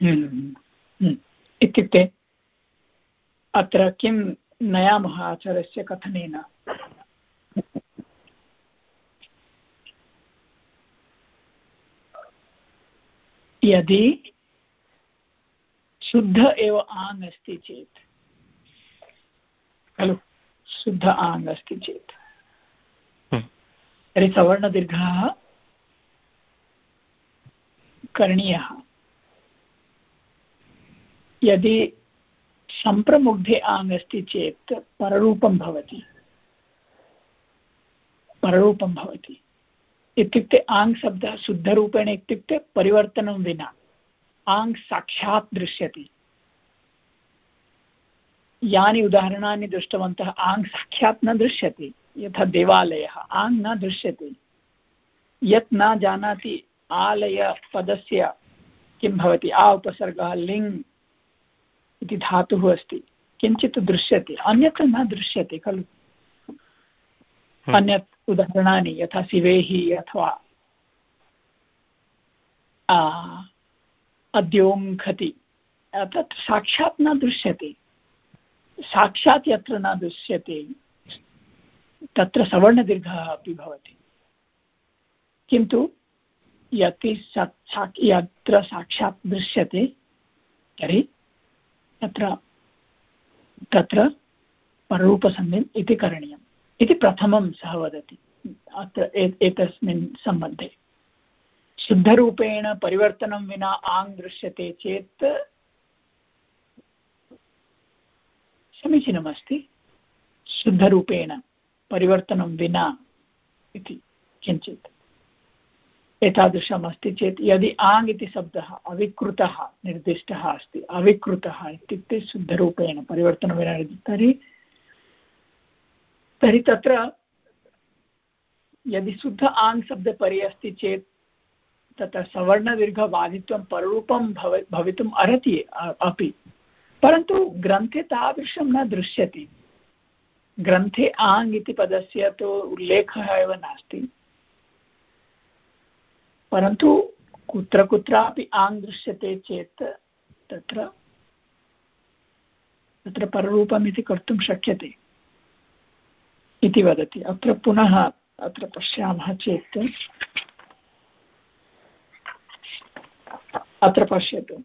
हम्म, हम्म। इत्युक्ते अत्र किं नयामः आचार्यस्य कथनेन यदि शुद्ध एव आङ् अस्ति चेत्। खलु? शुद्ध आङ् अस्ति चेत्। हम्म। तर्हि सवर्णदीर्घः करणीयः। यदि सम्प्रमुग्धे आङ् अस्ति चेत् पररूपं भवति। पररूपं भवति। इत्युक्ते आङ् शब्दः शुद्धरूपेण इत्युक्ते परिवर्तनं विना आङ् साक्षात् दृश्यते यानि उदाहरणानि दृष्टवन्तः, आङ् साक्षात् न दृश्यते, यथा देवालयः, आङ् न दृश्यते यत् न जानाति आलयपदस्य किं भवति, आ उपसर्गः लिङ् इति धातुः अस्ति, किञ्चित् दृश्यते, अन्यत्र न दृश्यते खलु। अन्यत् उदाहरणानि, यथा शिवेः अथवा अद्योङ्खति। तत् साक्षात् न दृश्यते। साक्षात् यत्र न दृश्यते, तत्र सवर्णदीर्घः अपि भवति। किन्तु यति यत्र साक्षात् दृश्यते, तर्हि तत्र तत्र पररूपसन्धिम् इति करणीयम्। इति प्रथमं सः वदति। अत्र एतस्मिन् सम्बन्धे। शुद्धरूपेण परिवर्तनं विना आङ् दृश्यते चेत् समीचीनमस्ति। शुद्धरूपेण परिवर्तनं विना इति किञ्चित्। एतादृशम् अस्ति चेत् यदि आङ् इति शब्दः अविकृतः, निर्दिष्टः अस्ति, अविकृतः इत्युक्ते शुद्धरूपेण परिवर्तनं विना तर्हि तर्हि तत्र यदि शुद्ध आङ् शब्दपरि अस्ति चेत् तत्र सवर्णदीर्घबाधित्वं पररूपं भव, भवितुम् अर्हति अपि। परन्तु ग्रन्थे तादृशं न दृश्यते। ग्रन्थे आङ् इति पदस्य तु उल्लेखः एव नास्ति। परन्तु कुत्र कुत्रापि आङ् दृश्यते चेत् तत्र तत्र पररूपम् इति कर्तुं शक्यते। इति वदति। अत्र पुनः अत्र पश्यामः चेत् अत्र पश्यतु।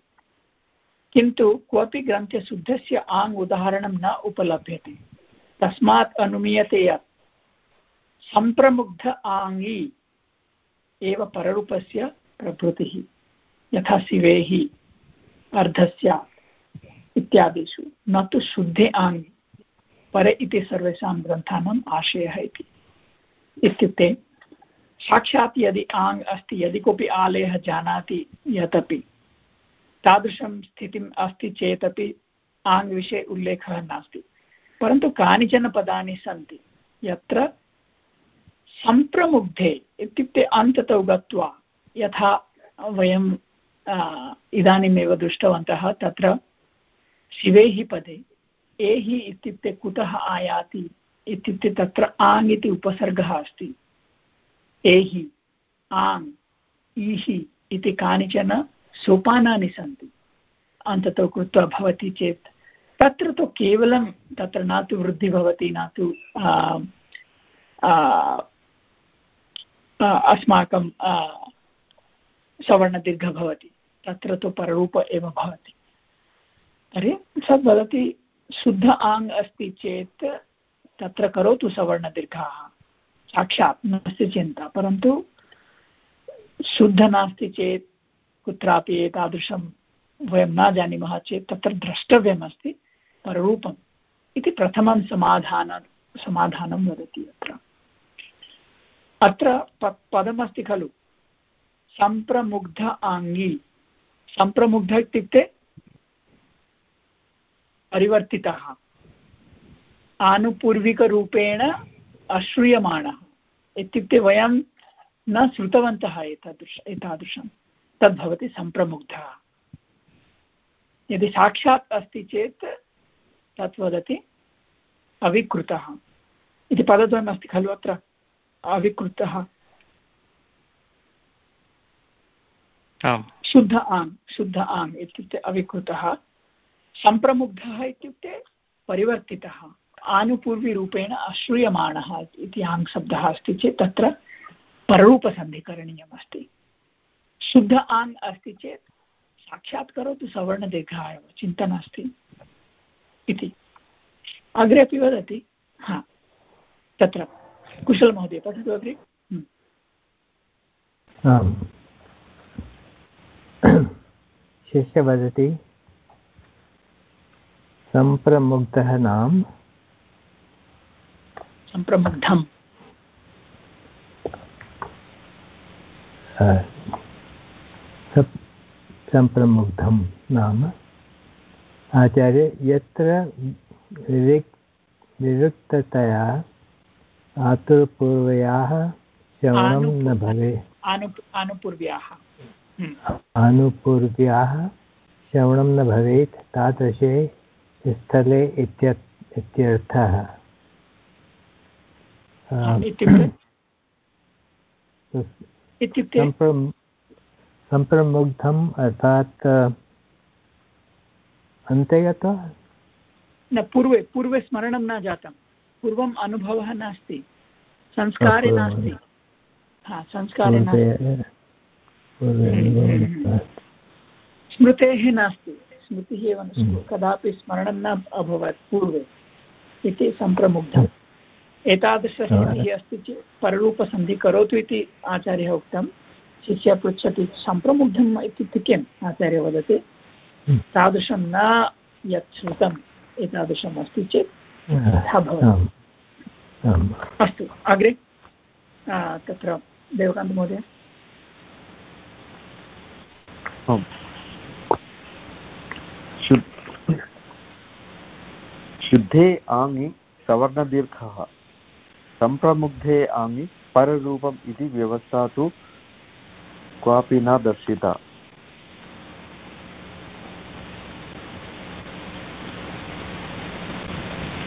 किन्तु क्वपि ग्रन्थे शुद्धस्य आङ् उदाहरणं न उपलभ्यते। तस्मात् अनुमीयते यत् सम्प्रमुग्ध आङ्गी एव पररूपस्य प्रभृतिः, यथा शिवेः अर्धस्य इत्यादिषु। न तु शुद्धे आङ् परे इति सर्वेषां ग्रन्थानाम् आशयः इति। इत्युक्ते, साक्षात् यदि आङ् अस्ति, यदि कोऽपि आलयः जानाति यदपि, तादृशं स्थितिम् अस्ति चेदपि आङ् विषये उल्लेखः नास्ति। परन्तु कानिचन पदानि सन्ति, यत्र सम्प्रमुग्धे, इत्युक्ते अन्ततौ गत्वा यथा वयं इदानीमेव दृष्टवन्तः, तत्र शिवेः पदे एहि इत्युक्ते कुतः आयाति इत्युक्ते तत्र आङ् इति उपसर्गः अस्ति। एहि, आङ्, ईहि इति कानिचन सोपानानि सन्ति। अन्ततो कृत्वा भवति चेत् तत्र तु केवलं तत्र न तु वृद्धिः भवति, न तु अस्माकं सवर्णदीर्घः भवति। तत्र तु पररूप एव भवति। तर्हि सः वदति शुद्ध आङ् अस्ति चेत् तत्र करोतु सवर्णदीर्घाः। साक्षात् नास्ति चिन्ता, परन्तु शुद्ध नास्ति चेत् कुत्रापि एतादृशं वयं न जानीमः चेत् तत्र द्रष्टव्यमस्ति पररूपम् इति प्रथमं समाधान, समाधानं वदति अत्र। अत्र प पदमस्ति खलु, सम्प्रमुग्ध आङ्गी। सम्प्रमुग्ध इत्युक्ते परिवर्तितः। आनुपूर्विकरूपेण अश्रूयमाणः। इत्युक्ते वयं न श्रुतवन्तः एतादृश एतादृशं। तद्भवति सम्प्रमुग्धः। यदि साक्षात् अस्ति चेत् तत् वदति अविकृतः। इति पदद्वयमस्ति खलु अत्र? अविकृतः। शुद्ध आङ् शुद्ध आङ् इत्युक्ते अविकृतः। सम्प्रमुग्धः इत्युक्ते परिवर्तितः, आनुपूर्विरूपेण अश्रूयमाणः इति आङ् शब्दः अस्ति चेत् तत्र शुद्ध आङ् अस्ति चेत् साक्षात् करोतु सवर्णदीर्घः एव चिन्ता नास्ति इति। अग्रे अपि वदति, हा, तत्र कुशलमहोदय, पठतु अग्रे। शिष्य वदति सम्प्रमुग्धः नाम? सम्प्रमुग्धम् सम्प्रमुग्धं नाम? आचार्य यत्र आतुर्पूर्वयाः श्रवणं न भवेत्। आनुपूर्व्याः। आनुपूर्व्याः श्रवणं न भवेत्। तादृशे स्थले इत्यर्थः। सम्प्रमुग्धम् अर्थात् अन्ते गत्वा? न पूर्वे पूर्वे स्मरणं न जातं। पूर्वम् अनुभवः नास्ति। संस्कारे नास्ति। हा संस्कारे स्मृतेः नास्ति। स्मृतिः एव हम्म। कदापि स्मरणं न अभवत् पूर्वे। इति सम्प्रमुग्धम्। एतादृशस्थितिः अस्ति चेत् पररूपसन्धिः करोतु इति आचार्यः उक्तं। शिष्यः पृच्छति सम्प्रमुग्धम् इत्युक्ते किम्? आचार्य वदति। हम्म। तादृशं न यत् श्रुतम् एतादृशम् अस्ति चेत् तथा भवति। अस्तु अग्रे। तत्र देवकान्तमहोदय। शुद्धे आङि सवर्णदीर्घः। सम्प्रमुग्धे आङि पररूपम् इति व्यवस्था तु क्वापि न दर्शिता।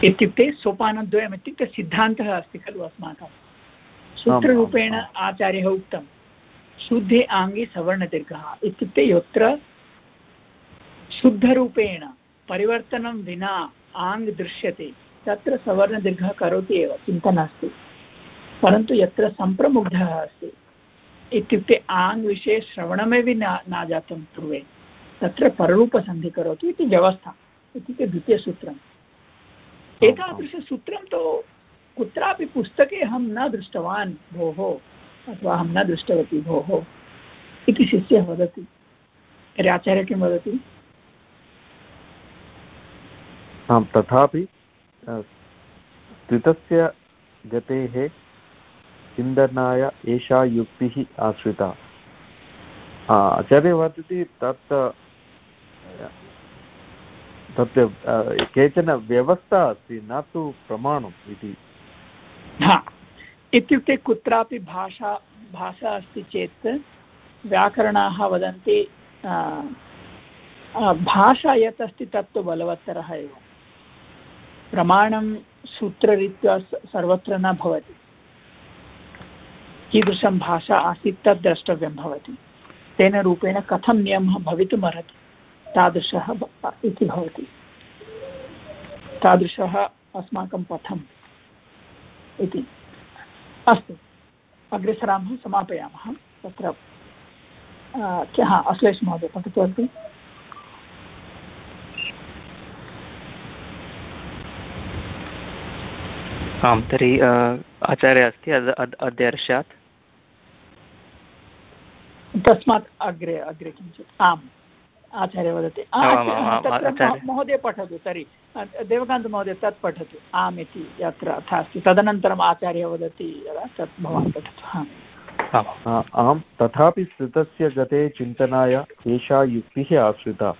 इत्युक्ते सोपानद्वयम् इत्युक्ते सिद्धान्तः अस्ति खलु अस्माकं। सूत्ररूपेण आचार्यः उक्तं शुद्धे आङ्गे सवर्णदीर्घः। इत्युक्ते यत्र शुद्धरूपेण परिवर्तनं विना आङ् दृश्यते तत्र सवर्णदीर्घः करोति एव, चिन्ता नास्ति। परन्तु यत्र सम्प्रमुग्धः अस्ति, इत्युक्ते आङ् विषये श्रवणमेव न न जातं पूर्वे तत्र पररूपसन्धि करोतु इति व्यवस्था, इत्युक्ते द्वितीयसूत्रम्। एतादृशसूत्रं तु कुत्रापि पुस्तके अहं न दृष्टवान्, भोः, अथवा अहं न दृष्टवती, भोः, इति शिष्यः वदति। आचार्य किं वदति? आं तथापि स्थितस्य गतेः चिन्तनाय एषा युक्तिः आश्रिता। आचार्य वदति तत् तत् केचन व्यवस्था अस्ति, न तु प्रमाणम् इति। इत्युक्ते कुत्रापि भाषा भाषा अस्ति चेत् व्याकरणाः वदन्ति भाषा यत् अस्ति तत्तु बलवत्तरः एव। प्रमाणं सूत्ररीत्या सर्वत्र न भवति। कीदृशं भाषा आसीत् तद् द्रष्टव्यं भवति। तेन रूपेण कथं नियमः भवितुमर्हति, तादृशः इति भवति। तादृशः अस्माकं पथम् इति। अस्तु अग्रे समापयामः। तत्र हा अश्लेष महोदय पठतु अस्ति आं तर्हि आचार्य अस्ति अध्यर्षात्? तस्मात् अग्रे अग्रे किञ्चित् आम् आचार्य वदति। महोदय पठतु तर्हि देवकान्तमहोदय तत् पठतु आम् इति यत्र अर्थः अस्ति तदनन्तरम् आचार्यः वदति यदा तत् भवान् पठतु आम्। तथापि स्थितस्य गते चिन्तनाय एषा युक्तिः आश्रिता।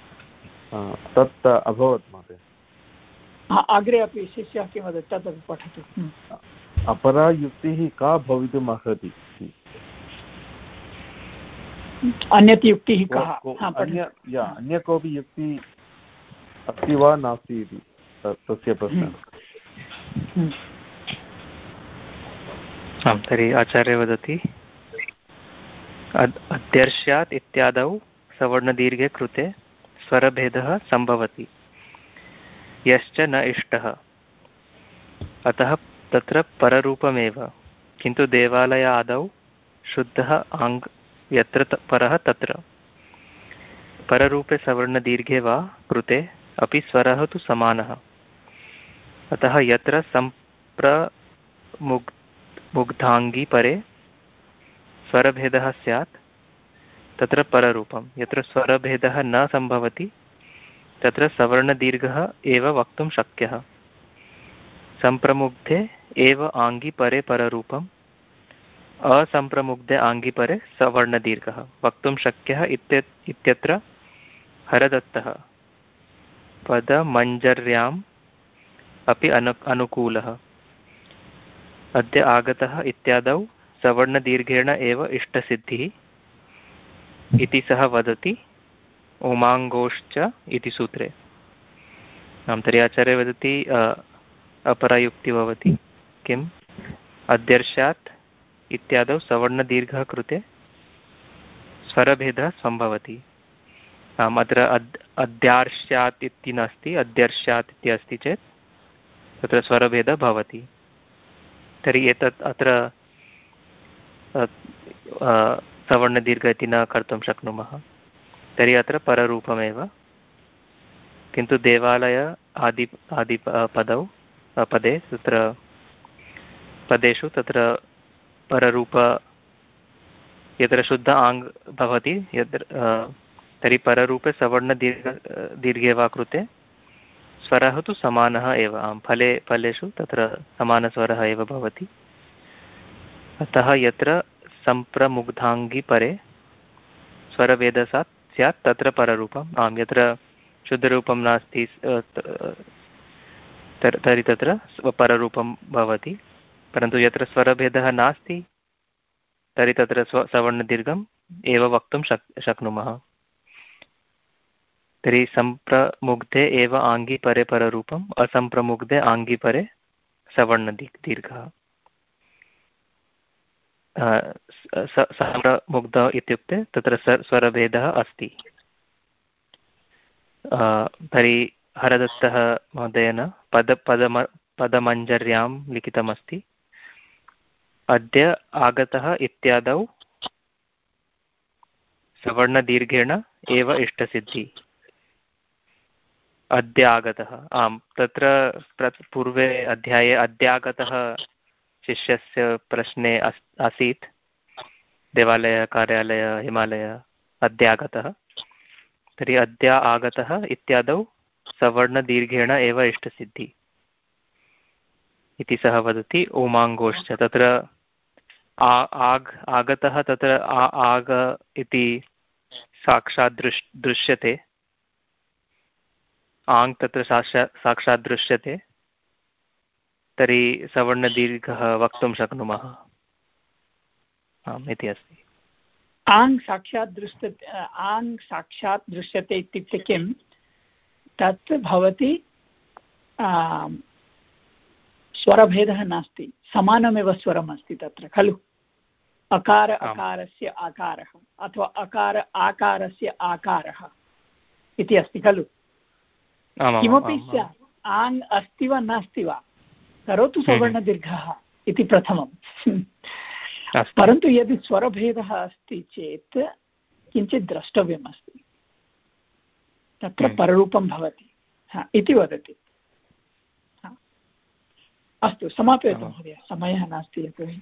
तत् अभवत् महोदय। अग्रे अपि शिष्यः किं वदति तदपि पठतु। अपरा युक्तिः का भवितुम् अर्हति अन्यत् युक्तिः कः अन्य कोऽपि युक्ति अस्ति वा नास्ति इति तस्य प्रश्नः। हम्म। आं तर्हि आचार्य वदति अध्यर्ष्यात् इत्यादौ सवर्णदीर्घे कृते स्वरभेदः सम्भवति। यश्च न इष्टः। अतः तत्र पररूपमेव। किन्तु देवालय आदौ शुद्धः आङ् यत्र परः तत्र। पररूपे सवर्णदीर्घे वा कृते अपि स्वरः तु समानः। अतः यत्र सम्प्रमुग् मुग्धाङ्गी परे स्वरभेदः स्यात्, तत्र पररूपं। यत्र स्वरभेदः न सम्भवति तत्र सवर्णदीर्घः एव वक्तुं शक्यः। सम्प्रमुग्धे एव आङ्गिपरे पररूपम्, असम्प्रमुग्धे आङ्गिपरे सवर्णदीर्घः वक्तुं शक्यः इत्यत्र हरदत्तः। पदमञ्जर्याम् अपि अनु, अनुकूलः। अद्य आगतः इत्यादौ सवर्णदीर्घेण एव इष्टसिद्धिः इति सः वदति। उमाङ्गोश्च इति सूत्रे। आं तर्हि आचार्य वदति अपरा युक्तिः भवति। किम्? अद्यर्शात् इत्यादौ सवर्णदीर्घः कृते स्वरभेदः सम्भवति। आम् अत्र अद् इति नास्ति अद्यर्ष्यात् इति अस्ति चेत् तत्र स्वरभेदः भवति। तर्हि एतत् अत्र सवर्णदीर्घ इति न कर्तुं शक्नुमः। तर्हि अत्र पररूपमेव। किन्तु देवालय आदि आदि पदौ पदे तत्र, पदेषु तत्र पररूप, यत्र शुद्ध आङ् भवति, यत्र तर्हि पररूपे सवर्णदीर्घ दीर्घे वा कृते स्वरः तु समानः एव आं फले, फलेषु तत्र समानस्वरः एव भवति। अतः यत्र सम्प्रमुग्धाङ्गिपरे स्वरभेदसात् स्यात्, तत्र पररूपम् आं यत्र शुद्धरूपं नास्ति तर्हि तत्र पररूपं भवति। परन्तु यत्र स्वरभेदः नास्ति, तर्हि तत्र स्व, सवर्णदीर्घम् एव वक्तुं शक्, शक्नुमः। तर्हि सम्प्रमुग्धे एव आङ्गिपरे पररूपम्, असम्प्रमुग्धे आङ्गिपरे सवर्णदि दीर्घः सम्प्रमुग्ध इत्युक्ते तत्र स्वरभेदः अस्ति। तर्हि हरदत्तः महोदयेन पद, पदम, पदमञ्जर्यां लिखितमस्ति। अद्य आगतः इत्यादौ सवर्णदीर्घेण एव इष्टसिद्धि। अद्य आगतः, आम्, तत्र पूर्वे अध्याये अद्यागतः शिष्यस्य प्रश्ने अस्, आसीत्। देवालयः, कार्यालयः, हिमालयः अद्यागतः। तर्हि अद्य आगतः इत्यादौ सवर्णदीर्घेण एव इष्टसिद्धि। इति सः वदति ओमाङ्गोश्च तत्र आग्, आगतः तत्र आ, आग इति साक्षात् दृश्, दृश्यते। आङ् तत्र साक्षात् साक्षात् दृश्यते। तर्हि सवर्णदीर्घः वक्तुं शक्नुमः। आम् इति अस्ति। आङ् साक्षात् दृश्यते आङ् साक्षात् दृश्यते इत्युक्ते किं? तत् भवति स्वरभेदः नास्ति। समानमेव स्वरम् अस्ति तत्र खलु? अकार अकारस्य आकारः अथवा अकार आकारस्य आकारः इति अस्ति खलु? किमपि स्यात् आङ् अस्ति वा नास्ति वा करोतु हम्म, हम्म। सवर्णदीर्घः इति प्रथमं परन्तु यदि स्वरभेदः अस्ति चेत् किञ्चित् द्रष्टव्यम् अस्ति। तत्र हम्म। पररूपं भवति। इति वदति। अस्तु समापयतु महोदय। समयः नास्ति यतोहि।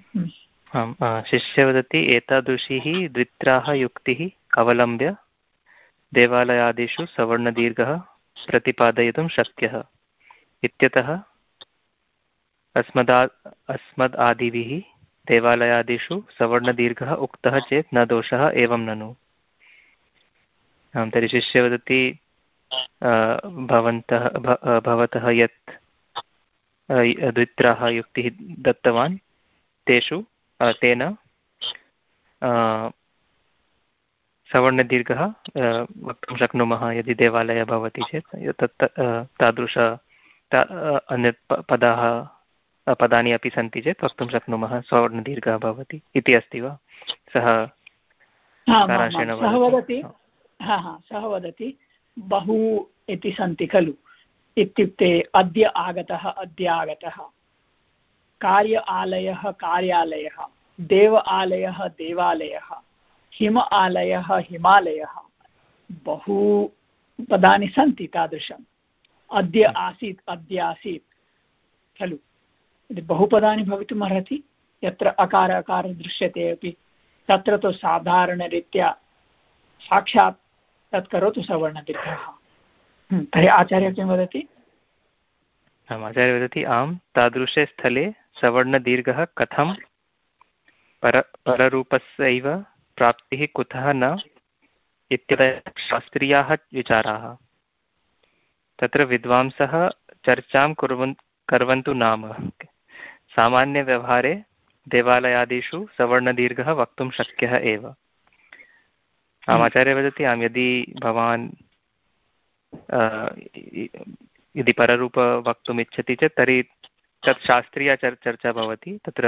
आम् शिष्य वदति एतादृशीः द्वित्राः युक्तिः अवलम्ब्य देवालयादिषु सवर्णदीर्घः प्रतिपादयितुं शक्यः। इत्यतः अस्मदा अस्मद् आदिभिः देवालयादिषु सवर्णदीर्घः उक्तः चेत् न दोषः, एवं ननु। आं तर्हि शिष्य वदति भवन्तः भवतः यत् द्वित्राः युक्तिः दत्तवान्, तेषु तेन सवर्णदीर्घः वक्तुं शक्नुमः यदि देवालयः भवति चेत्, तत् तादृश अन्यत् पदाः पदानि अपि सन्ति चेत् वक्तुं शक्नुमः सवर्णदीर्घः भवति इति अस्ति वा? सः सः वदति। हा। हा सः वदति बहु इति सन्ति खलु। इत्युक्ते अद्य आगतः अद्य आगतः। कार्य आलयः कार्यालयः। देव आलयः देवालयः। हिम आलयः हिमालयः। बहु पदानि सन्ति तादृशम्। अद्य आसीत् अद्य आसीत्। खलु। बहुपदानि भवितुम् यत्र अकार अकार दृश्यते अपि तत्र तु साधारणरीत्या साक्षात् तत् करोतु सवर्णदीर्घः हम्म, तर्हि आचार्यः किं वदति? आम् आचार्य वदति आं तादृशे स्थले सवर्णदीर्घः कथं पर पररूपस्यैव प्राप्तिः कुतः न शास्त्रीयाः विचाराः। तत्र विद्वांसः चर्चां नाम। सामान्यव्यवहारे देवालयादिषु सवर्णदीर्घः वक्तुं शक्यः एव आम् हम्म। आचार्य वदति आं यदि भवान् यदि पररूप वक्तुम् इच्छति चेत् तर्हि तत् शास्त्रीया चर् चर्चा भवति तत्र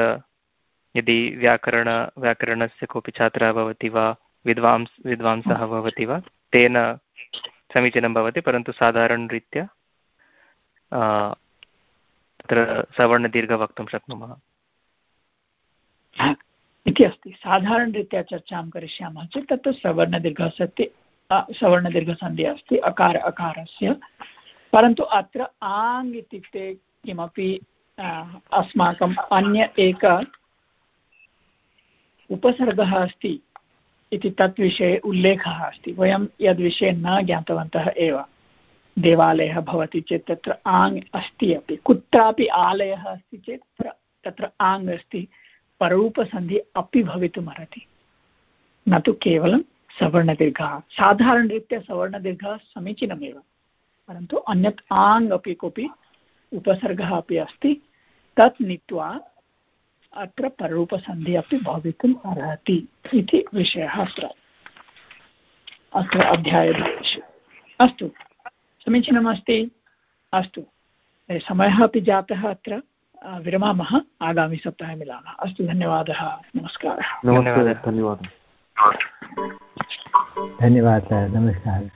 यदि व्याकरण व्याकरणस्य कोऽपि छात्रः भवति वा विद्वांस् विद्वांसः भवति वा तेन समीचीनं भवति परन्तु साधारणरीत्या तत्र सवर्णदीर्घ वक्तुं शक्नुमः? इति अस्ति। साधारणरीत्या चर्चां करिष्यामः चेत् तत्र सवर्णदीर्घः सवर्णदीर्घसन्धिः अस्ति, अकार, अकारस्य। परन्तु अत्र आङ् इत्युक्ते किमपि अस्माकम् अन्य एक उपसर्गः अस्ति इति तत् विषये उल्लेखः अस्ति। वयं यद्विषये न ज्ञातवन्तः एव। देवालयः भवति चेत् तत्र आङ् अस्ति अपि। कुत्रापि आलयः अस्ति चेत् तत्र आङ् अस्ति। पररूपसन्धि अपि भवितुमर्हति। न तु केवलं सवर्णदीर्घः। साधारणरीत्या सवर्णदीर्घः समीचीनमेव। परन्तु अन्यत् आङ् अपि कोऽपि उपसर्गः अपि अस्ति। तत् नीत्वा अत्र पररूपसन्धिः अपि भवितुम् अर्हति इति विषयः अत्र। अत्र अध्यायद्वयस्य अस्तु। समीचीनमस्ति। अस्तु। समयः अपि जातः अत्र। विरमामः। आगामिसप्ताहे मिलामः। अस्तु धन्यवादः। नमस्कारः। धन्यवादः। धन्यवादः नमस्कारः।